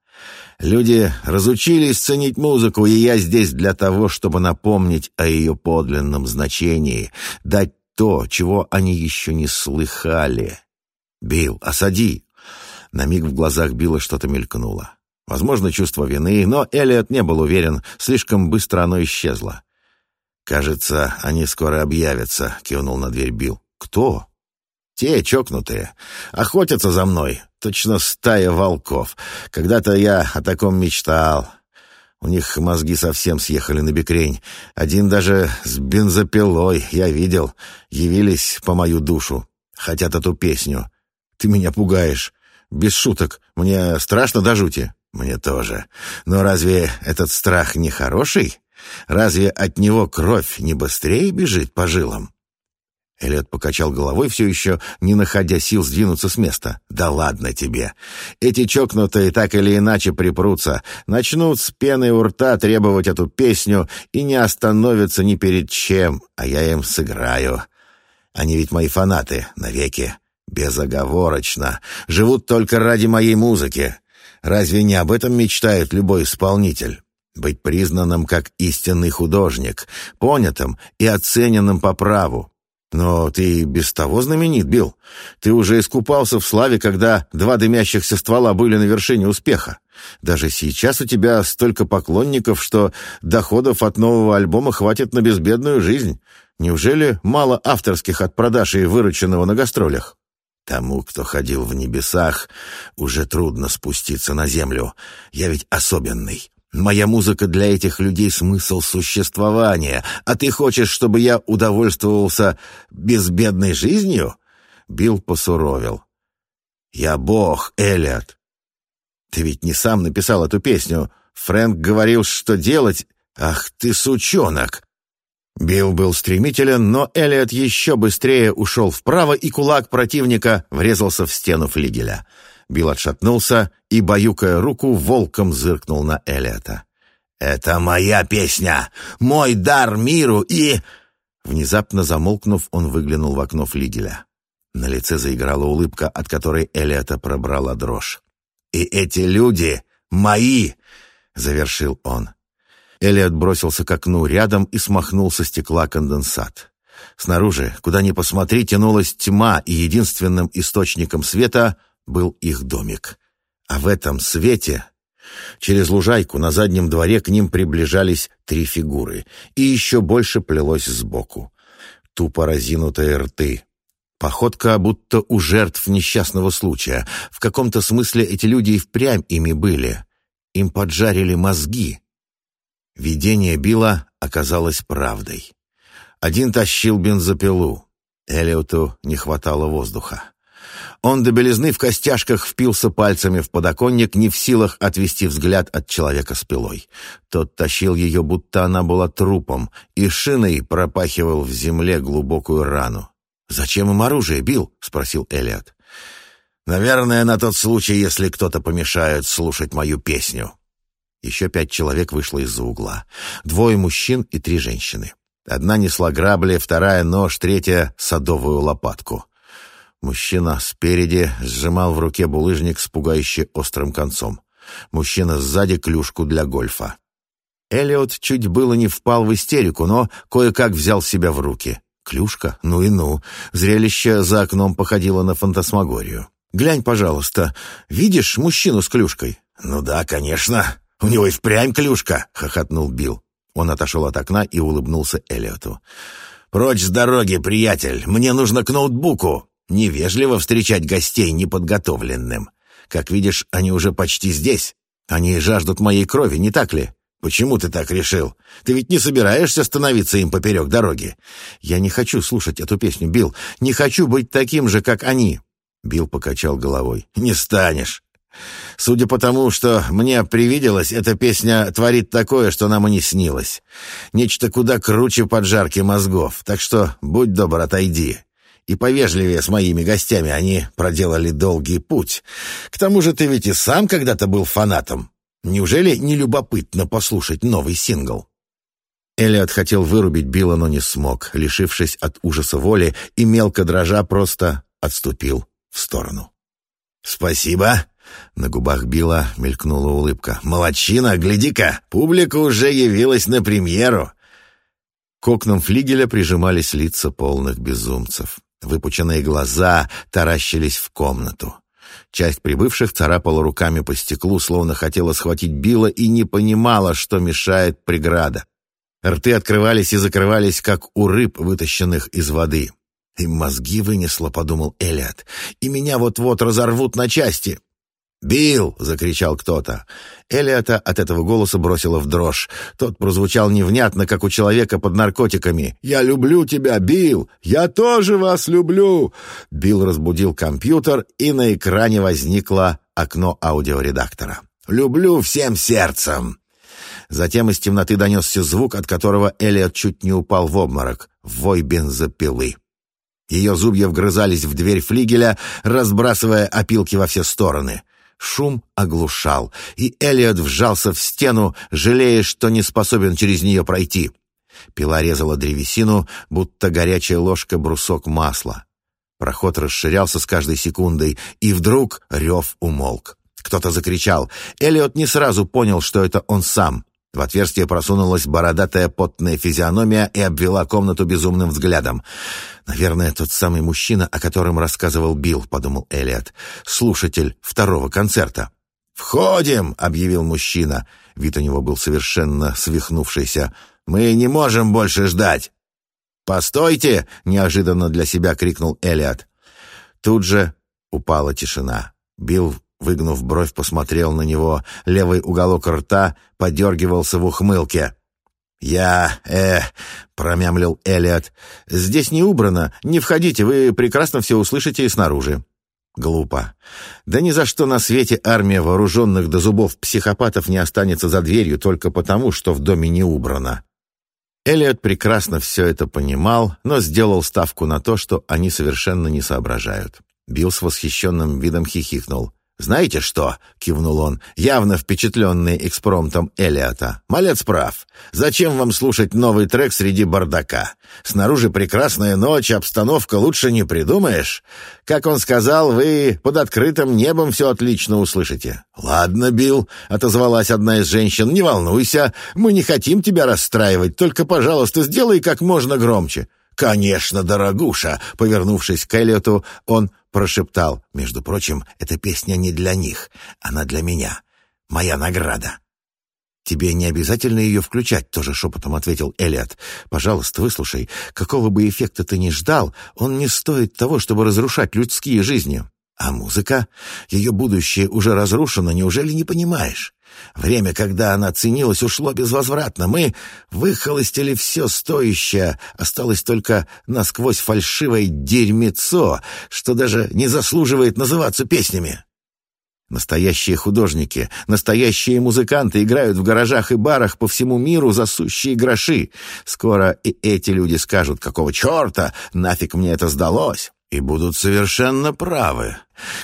Люди разучились ценить музыку, и я здесь для того, чтобы напомнить о ее подлинном значении, дать то, чего они еще не слыхали. Бил, осади!» На миг в глазах Билла что-то мелькнуло. Возможно, чувство вины, но Элиот не был уверен, слишком быстро оно исчезло. «Кажется, они скоро объявятся», — кивнул на дверь Билл. «Кто?» «Те чокнутые. Охотятся за мной. Точно стая волков. Когда-то я о таком мечтал. У них мозги совсем съехали на бекрень. Один даже с бензопилой, я видел. Явились по мою душу. Хотят эту песню. Ты меня пугаешь. Без шуток. Мне страшно до жути». «Мне тоже. Но разве этот страх не хороший? Разве от него кровь не быстрее бежит по жилам?» Элliot покачал головой, все еще не находя сил сдвинуться с места. «Да ладно тебе! Эти чокнутые так или иначе припрутся, начнут с пены у рта требовать эту песню и не остановятся ни перед чем, а я им сыграю. Они ведь мои фанаты навеки, безоговорочно, живут только ради моей музыки. Разве не об этом мечтает любой исполнитель? Быть признанным как истинный художник, понятым и оцененным по праву. Но ты без того знаменит, Билл. Ты уже искупался в славе, когда два дымящихся ствола были на вершине успеха. Даже сейчас у тебя столько поклонников, что доходов от нового альбома хватит на безбедную жизнь. Неужели мало авторских от продаж и вырученного на гастролях? Тому, кто ходил в небесах, уже трудно спуститься на землю. Я ведь особенный. Моя музыка для этих людей смысл существования. А ты хочешь, чтобы я удовольствовался безбедной жизнью? Билл посуровил. Я бог, Элиот. Ты ведь не сам написал эту песню. Фрэнк говорил, что делать. Ах ты сучонок! Билл был стремителен, но Элиот еще быстрее ушел вправо, и кулак противника врезался в стену флигеля. Билл отшатнулся и, баюкая руку, волком зыркнул на Элиота. «Это моя песня! Мой дар миру и...» Внезапно замолкнув, он выглянул в окно флигеля. На лице заиграла улыбка, от которой Элиота пробрала дрожь. «И эти люди мои!» — завершил он. Элиот бросился к окну рядом и смахнул со стекла конденсат. Снаружи, куда ни посмотри, тянулась тьма, и единственным источником света был их домик. А в этом свете... Через лужайку на заднем дворе к ним приближались три фигуры, и еще больше плелось сбоку. Тупо разинутые рты, Походка будто у жертв несчастного случая. В каком-то смысле эти люди и впрямь ими были. Им поджарили мозги. Видение Билла оказалось правдой. Один тащил бензопилу. Элиоту не хватало воздуха. Он до белизны в костяшках впился пальцами в подоконник, не в силах отвести взгляд от человека с пилой. Тот тащил ее, будто она была трупом, и шиной пропахивал в земле глубокую рану. «Зачем им оружие, Билл?» — спросил Элиот. Наверное, на тот случай, если кто-то помешает слушать мою песню». Еще пять человек вышло из-за угла. Двое мужчин и три женщины. Одна несла грабли, вторая — нож, третья — садовую лопатку. Мужчина спереди сжимал в руке булыжник с пугающе острым концом. Мужчина сзади — клюшку для гольфа. Элиот чуть было не впал в истерику, но кое-как взял себя в руки. Клюшка? Ну и ну. Зрелище за окном походило на фантасмагорию. «Глянь, пожалуйста. Видишь мужчину с клюшкой?» «Ну да, конечно. У него и впрямь клюшка!» — хохотнул Билл. Он отошел от окна и улыбнулся Элиоту. «Прочь с дороги, приятель! Мне нужно к ноутбуку! Невежливо встречать гостей неподготовленным. Как видишь, они уже почти здесь. Они жаждут моей крови, не так ли? Почему ты так решил? Ты ведь не собираешься становиться им поперек дороги? Я не хочу слушать эту песню, Билл. Не хочу быть таким же, как они. Билл покачал головой. Не станешь. Судя по тому, что мне привиделось, эта песня творит такое, что нам и не снилось. Нечто куда круче поджарки мозгов. Так что будь добр, отойди. И повежливее с моими гостями они проделали долгий путь. К тому же ты ведь и сам когда-то был фанатом. Неужели не любопытно послушать новый сингл? Элliot хотел вырубить Билла, но не смог, лишившись от ужаса воли, и мелко дрожа просто отступил в сторону. «Спасибо!» На губах Билла мелькнула улыбка. «Молодчина, гляди-ка! Публика уже явилась на премьеру!» К окнам флигеля прижимались лица полных безумцев. Выпученные глаза таращились в комнату. Часть прибывших царапала руками по стеклу, словно хотела схватить Билла и не понимала, что мешает преграда. Рты открывались и закрывались, как у рыб, вытащенных из воды. «И мозги вынесло», — подумал Элиот, — «и меня вот-вот разорвут на части». «Билл!» — закричал кто-то. Элиота от этого голоса бросила в дрожь. Тот прозвучал невнятно, как у человека под наркотиками. «Я люблю тебя, Билл! Я тоже вас люблю!» Билл разбудил компьютер, и на экране возникло окно аудиоредактора. «Люблю всем сердцем!» Затем из темноты донесся звук, от которого Элиот чуть не упал в обморок. Вой бензопилы. Ее зубья вгрызались в дверь флигеля, разбрасывая опилки во все стороны. Шум оглушал, и Элиот вжался в стену, жалея, что не способен через нее пройти. Пила резала древесину, будто горячая ложка брусок масла. Проход расширялся с каждой секундой, и вдруг рев умолк. Кто-то закричал. Элиот не сразу понял, что это он сам. В отверстие просунулась бородатая потная физиономия и обвела комнату безумным взглядом. «Наверное, тот самый мужчина, о котором рассказывал Билл», — подумал Элиот. «Слушатель второго концерта». «Входим!» — объявил мужчина. Вид у него был совершенно свихнувшийся. «Мы не можем больше ждать!» «Постойте!» — неожиданно для себя крикнул Элиот. Тут же упала тишина. Билл Выгнув бровь, посмотрел на него. Левый уголок рта подергивался в ухмылке. «Я... э...» — промямлил Элиот. «Здесь не убрано. Не входите, вы прекрасно все услышите и снаружи». Глупо. Да ни за что на свете армия вооруженных до зубов психопатов не останется за дверью только потому, что в доме не убрано. Элиот прекрасно все это понимал, но сделал ставку на то, что они совершенно не соображают. Билл с восхищенным видом хихикнул. «Знаете что?» — кивнул он, явно впечатленный экспромтом Элиота. «Малец прав. Зачем вам слушать новый трек среди бардака? Снаружи прекрасная ночь, обстановка лучше не придумаешь. Как он сказал, вы под открытым небом все отлично услышите». «Ладно, Билл», — отозвалась одна из женщин, — «не волнуйся, мы не хотим тебя расстраивать, только, пожалуйста, сделай как можно громче». «Конечно, дорогуша!» — повернувшись к Эллиоту, он прошептал. «Между прочим, эта песня не для них, она для меня. Моя награда». «Тебе не обязательно ее включать», — тоже шепотом ответил Элиот. «Пожалуйста, выслушай. Какого бы эффекта ты ни ждал, он не стоит того, чтобы разрушать людские жизни. А музыка? Ее будущее уже разрушено, неужели не понимаешь? Время, когда она ценилась, ушло безвозвратно. Мы выхолостили все стоящее, осталось только насквозь фальшивое дерьмецо, что даже не заслуживает называться песнями. Настоящие художники, настоящие музыканты играют в гаражах и барах по всему миру за сущие гроши. Скоро и эти люди скажут, какого черта, нафиг мне это сдалось. И будут совершенно правы.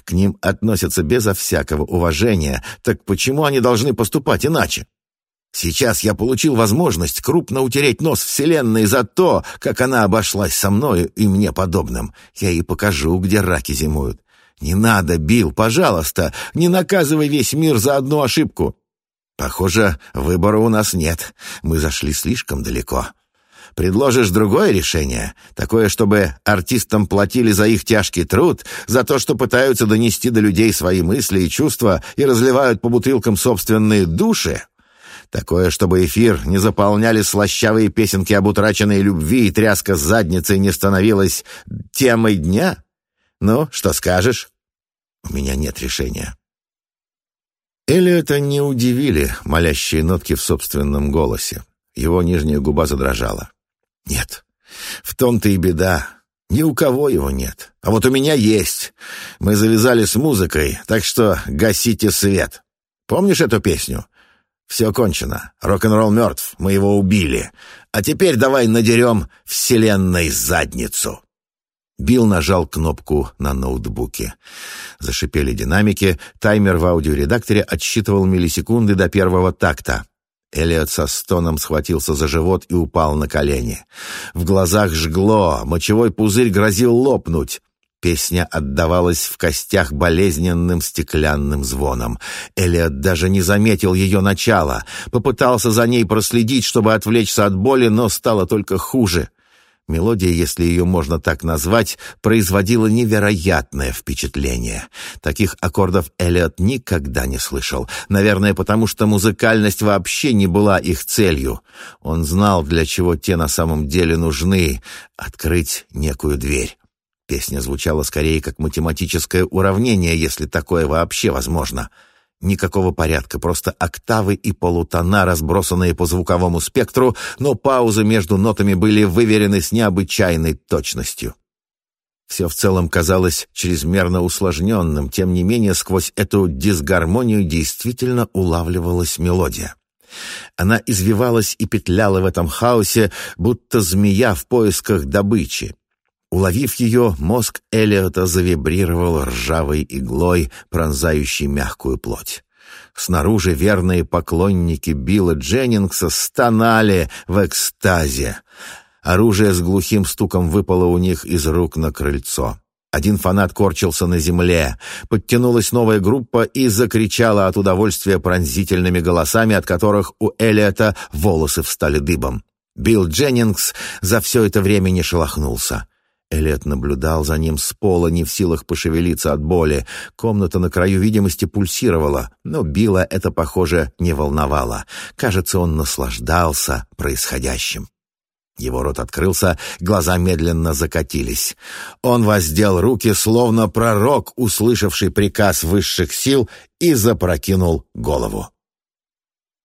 К ним относятся безо всякого уважения, так почему они должны поступать иначе? Сейчас я получил возможность крупно утереть нос Вселенной за то, как она обошлась со мною и мне подобным. Я ей покажу, где раки зимуют. Не надо, Билл, пожалуйста, не наказывай весь мир за одну ошибку. Похоже, выбора у нас нет. Мы зашли слишком далеко. Предложишь другое решение, такое, чтобы артистам платили за их тяжкий труд, за то, что пытаются донести до людей свои мысли и чувства и разливают по бутылкам собственные души? Такое, чтобы эфир не заполняли слащавые песенки об утраченной любви и тряска с задницей не становилась темой дня? Ну, что скажешь? У меня нет решения. Эллиота не удивили молящие нотки в собственном голосе. Его нижняя губа задрожала. «Нет, в том-то и беда. Ни у кого его нет. А вот у меня есть. Мы завязали с музыкой, так что гасите свет. Помнишь эту песню? Все кончено. Рок-н-ролл мертв. Мы его убили. А теперь давай надерем вселенной задницу». Билл нажал кнопку на ноутбуке. Зашипели динамики, таймер в аудиоредакторе отсчитывал миллисекунды до первого такта. Элиот со стоном схватился за живот и упал на колени. В глазах жгло, мочевой пузырь грозил лопнуть. Песня отдавалась в костях болезненным стеклянным звоном. Элиот даже не заметил ее начала. Попытался за ней проследить, чтобы отвлечься от боли, но стало только хуже. Мелодия, если ее можно так назвать, производила невероятное впечатление. Таких аккордов Эллиот никогда не слышал. Наверное, потому что музыкальность вообще не была их целью. Он знал, для чего те на самом деле нужны — открыть некую дверь. Песня звучала скорее как математическое уравнение, если такое вообще возможно — Никакого порядка, просто октавы и полутона, разбросанные по звуковому спектру, но паузы между нотами были выверены с необычайной точностью. Все в целом казалось чрезмерно усложненным, тем не менее сквозь эту дисгармонию действительно улавливалась мелодия. Она извивалась и петляла в этом хаосе, будто змея в поисках добычи. Уловив ее, мозг Элиота завибрировал ржавой иглой, пронзающей мягкую плоть. Снаружи верные поклонники Билла Дженнингса стонали в экстазе. Оружие с глухим стуком выпало у них из рук на крыльцо. Один фанат корчился на земле. Подтянулась новая группа и закричала от удовольствия пронзительными голосами, от которых у Элиота волосы встали дыбом. Билл Дженнингс за все это время не шелохнулся. Элет наблюдал за ним с пола, не в силах пошевелиться от боли. Комната на краю видимости пульсировала, но Билла это, похоже, не волновало. Кажется, он наслаждался происходящим. Его рот открылся, глаза медленно закатились. Он воздел руки, словно пророк, услышавший приказ высших сил, и запрокинул голову.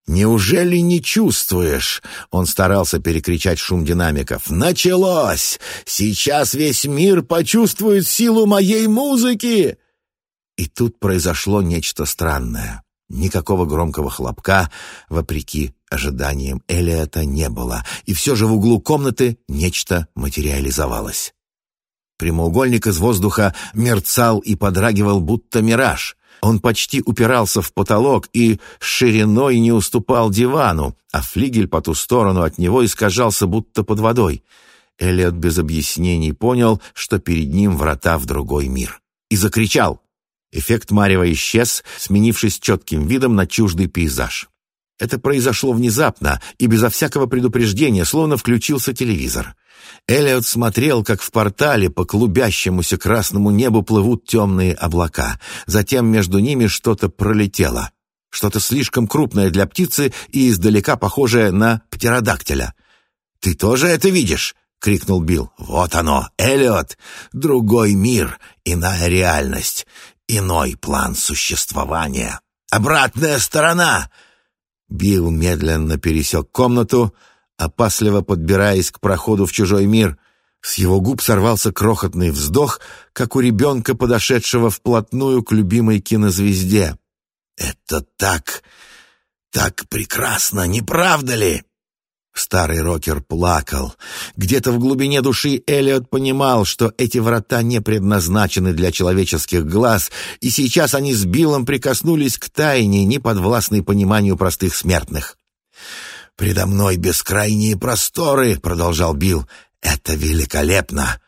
«Неужели не чувствуешь?» Он старался перекричать шум динамиков. «Началось! Сейчас весь мир почувствует силу моей музыки!» И тут произошло нечто странное. Никакого громкого хлопка, вопреки ожиданиям Элиота, не было, и все же в углу комнаты нечто материализовалось. Прямоугольник из воздуха мерцал и подрагивал, будто мираж — он почти упирался в потолок и шириной не уступал дивану, а флигель по ту сторону от него искажался будто под водой. Элliot без объяснений понял, что перед ним врата в другой мир. И закричал. Эффект Марева исчез, сменившись четким видом на чуждый пейзаж. Это произошло внезапно и безо всякого предупреждения, словно включился телевизор. Элliot смотрел, как в портале по клубящемуся красному небу плывут темные облака. Затем между ними что-то пролетело. Что-то слишком крупное для птицы и издалека похожее на птеродактиля. «Ты тоже это видишь?» — крикнул Билл. «Вот оно, Эллиот! Другой мир, иная реальность, иной план существования. Обратная сторона!» Билл медленно пересек комнату, опасливо подбираясь к проходу в чужой мир. С его губ сорвался крохотный вздох, как у ребенка, подошедшего вплотную к любимой кинозвезде. «Это так... так прекрасно, не правда ли?» Старый рокер плакал. Где-то в глубине души Элliot понимал, что эти врата не предназначены для человеческих глаз, и сейчас они с Биллом прикоснулись к тайне, не подвластной пониманию простых смертных. «Предо мной бескрайние просторы», — продолжал Билл. «Это великолепно!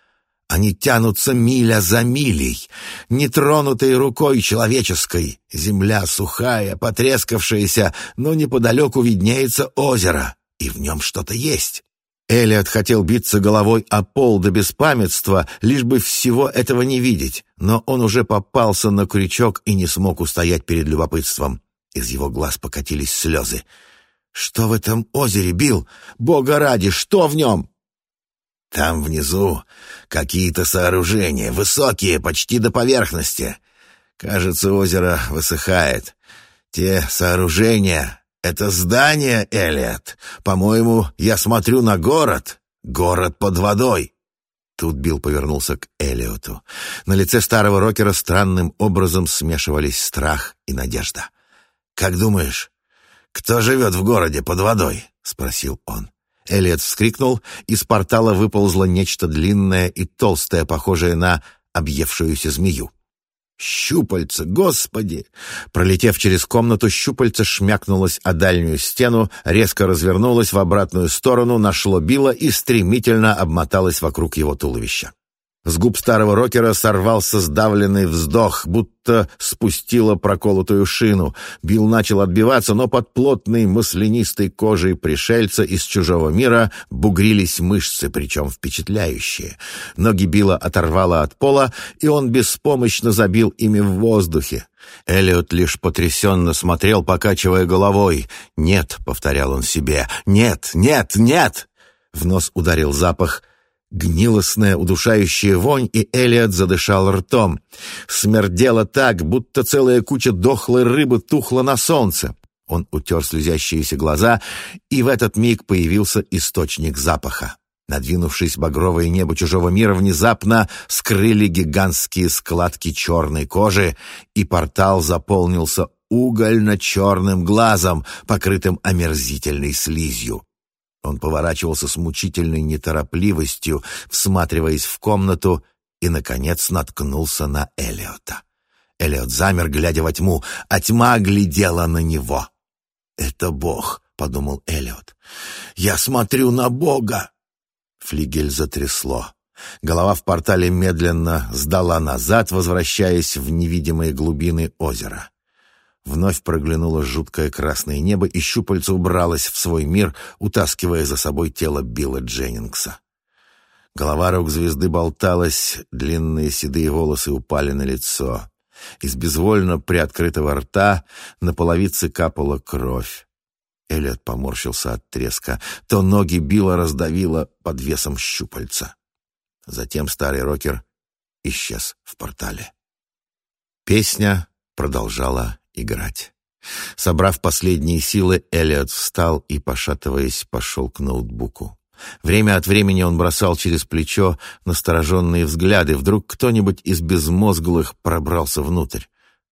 Они тянутся миля за милей, нетронутой рукой человеческой. Земля сухая, потрескавшаяся, но неподалеку виднеется озеро, и в нем что-то есть. Элиот хотел биться головой о пол до беспамятства, лишь бы всего этого не видеть, но он уже попался на крючок и не смог устоять перед любопытством. Из его глаз покатились слезы. «Что в этом озере, Бил? Бога ради, что в нем?» Там внизу какие-то сооружения, высокие, почти до поверхности. Кажется, озеро высыхает. Те сооружения — это здания, Элиот. По-моему, я смотрю на город. Город под водой. Тут Билл повернулся к Элиоту. На лице старого рокера странным образом смешивались страх и надежда. «Как думаешь, кто живет в городе под водой?» — спросил он. Элиот вскрикнул, из портала выползло нечто длинное и толстое, похожее на объевшуюся змею. «Щупальце, господи!» Пролетев через комнату, щупальце шмякнулось о дальнюю стену, резко развернулось в обратную сторону, нашло Билла и стремительно обмоталось вокруг его туловища. С губ старого рокера сорвался сдавленный вздох, будто спустило проколотую шину. Билл начал отбиваться, но под плотной маслянистой кожей пришельца из чужого мира бугрились мышцы, причем впечатляющие. Ноги Билла оторвало от пола, и он беспомощно забил ими в воздухе. Эллиот лишь потрясенно смотрел, покачивая головой. «Нет», — повторял он себе, — «нет, нет, нет!» В нос ударил запах — Гнилостная, удушающая вонь, и Элиот задышал ртом. Смердело так, будто целая куча дохлой рыбы тухла на солнце. Он утер слезящиеся глаза, и в этот миг появился источник запаха. Надвинувшись багровое небо чужого мира, внезапно скрыли гигантские складки черной кожи, и портал заполнился угольно-черным глазом, покрытым омерзительной слизью. Он поворачивался с мучительной неторопливостью, всматриваясь в комнату, и, наконец, наткнулся на Элиота. Элиот замер, глядя во тьму, а тьма глядела на него. «Это Бог», — подумал Элиот. «Я смотрю на Бога!» Флигель затрясло. Голова в портале медленно сдала назад, возвращаясь в невидимые глубины озера. Вновь проглянуло жуткое красное небо, и щупальце убралось в свой мир, утаскивая за собой тело Билла Дженнингса. Голова рок-звезды болталась, длинные седые волосы упали на лицо. Из безвольно приоткрытого рта на половице капала кровь. Элliot поморщился от треска. То ноги Билла раздавило под весом щупальца. Затем старый рокер исчез в портале. Песня продолжала играть. Собрав последние силы, Элliot встал и, пошатываясь, пошел к ноутбуку. Время от времени он бросал через плечо настороженные взгляды. Вдруг кто-нибудь из безмозглых пробрался внутрь.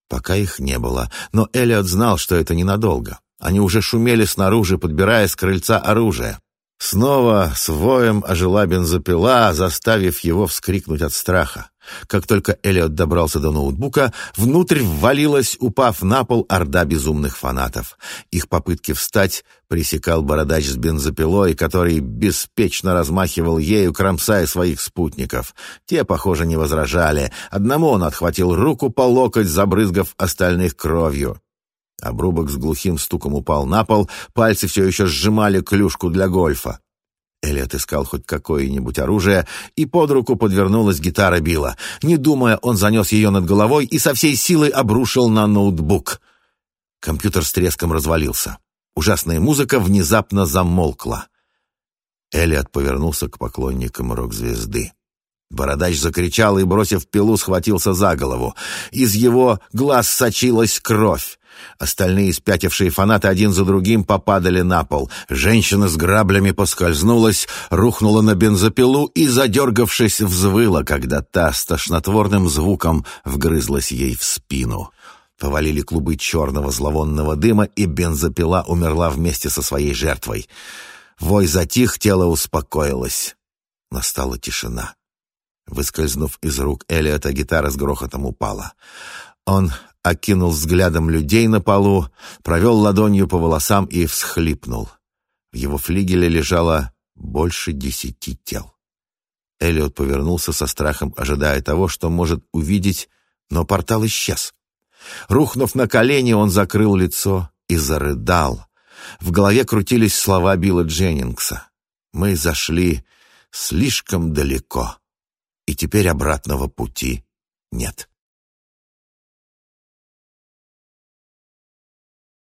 Пока их не было, но Элliot знал, что это ненадолго. Они уже шумели снаружи, подбирая с крыльца оружие. Снова с воем ожила бензопила, заставив его вскрикнуть от страха. Как только Эллиот добрался до ноутбука, внутрь ввалилась, упав на пол, орда безумных фанатов. Их попытки встать пресекал бородач с бензопилой, который беспечно размахивал ею, кромсая своих спутников. Те, похоже, не возражали. Одному он отхватил руку по локоть, забрызгав остальных кровью. Обрубок с глухим стуком упал на пол, пальцы все еще сжимали клюшку для гольфа. Элliot искал хоть какое-нибудь оружие, и под руку подвернулась гитара Билла. Не думая, он занес ее над головой и со всей силой обрушил на ноутбук. Компьютер с треском развалился. Ужасная музыка внезапно замолкла. Элliot повернулся к поклонникам рок-звезды. Бородач закричал и, бросив пилу, схватился за голову. Из его глаз сочилась кровь. Остальные спятившие фанаты один за другим попадали на пол. Женщина с граблями поскользнулась, рухнула на бензопилу и, задергавшись, взвыла, когда та с тошнотворным звуком вгрызлась ей в спину. Повалили клубы черного зловонного дыма, и бензопила умерла вместе со своей жертвой. Вой затих, тело успокоилось. Настала тишина. Выскользнув из рук Элиота, гитара с грохотом упала. Он окинул взглядом людей на полу, провел ладонью по волосам и всхлипнул. В его флигеле лежало больше десяти тел. Элиот повернулся со страхом, ожидая того, что может увидеть, но портал исчез. Рухнув на колени, он закрыл лицо и зарыдал. В голове крутились слова Билла Дженнингса. «Мы зашли слишком далеко, и теперь обратного пути нет».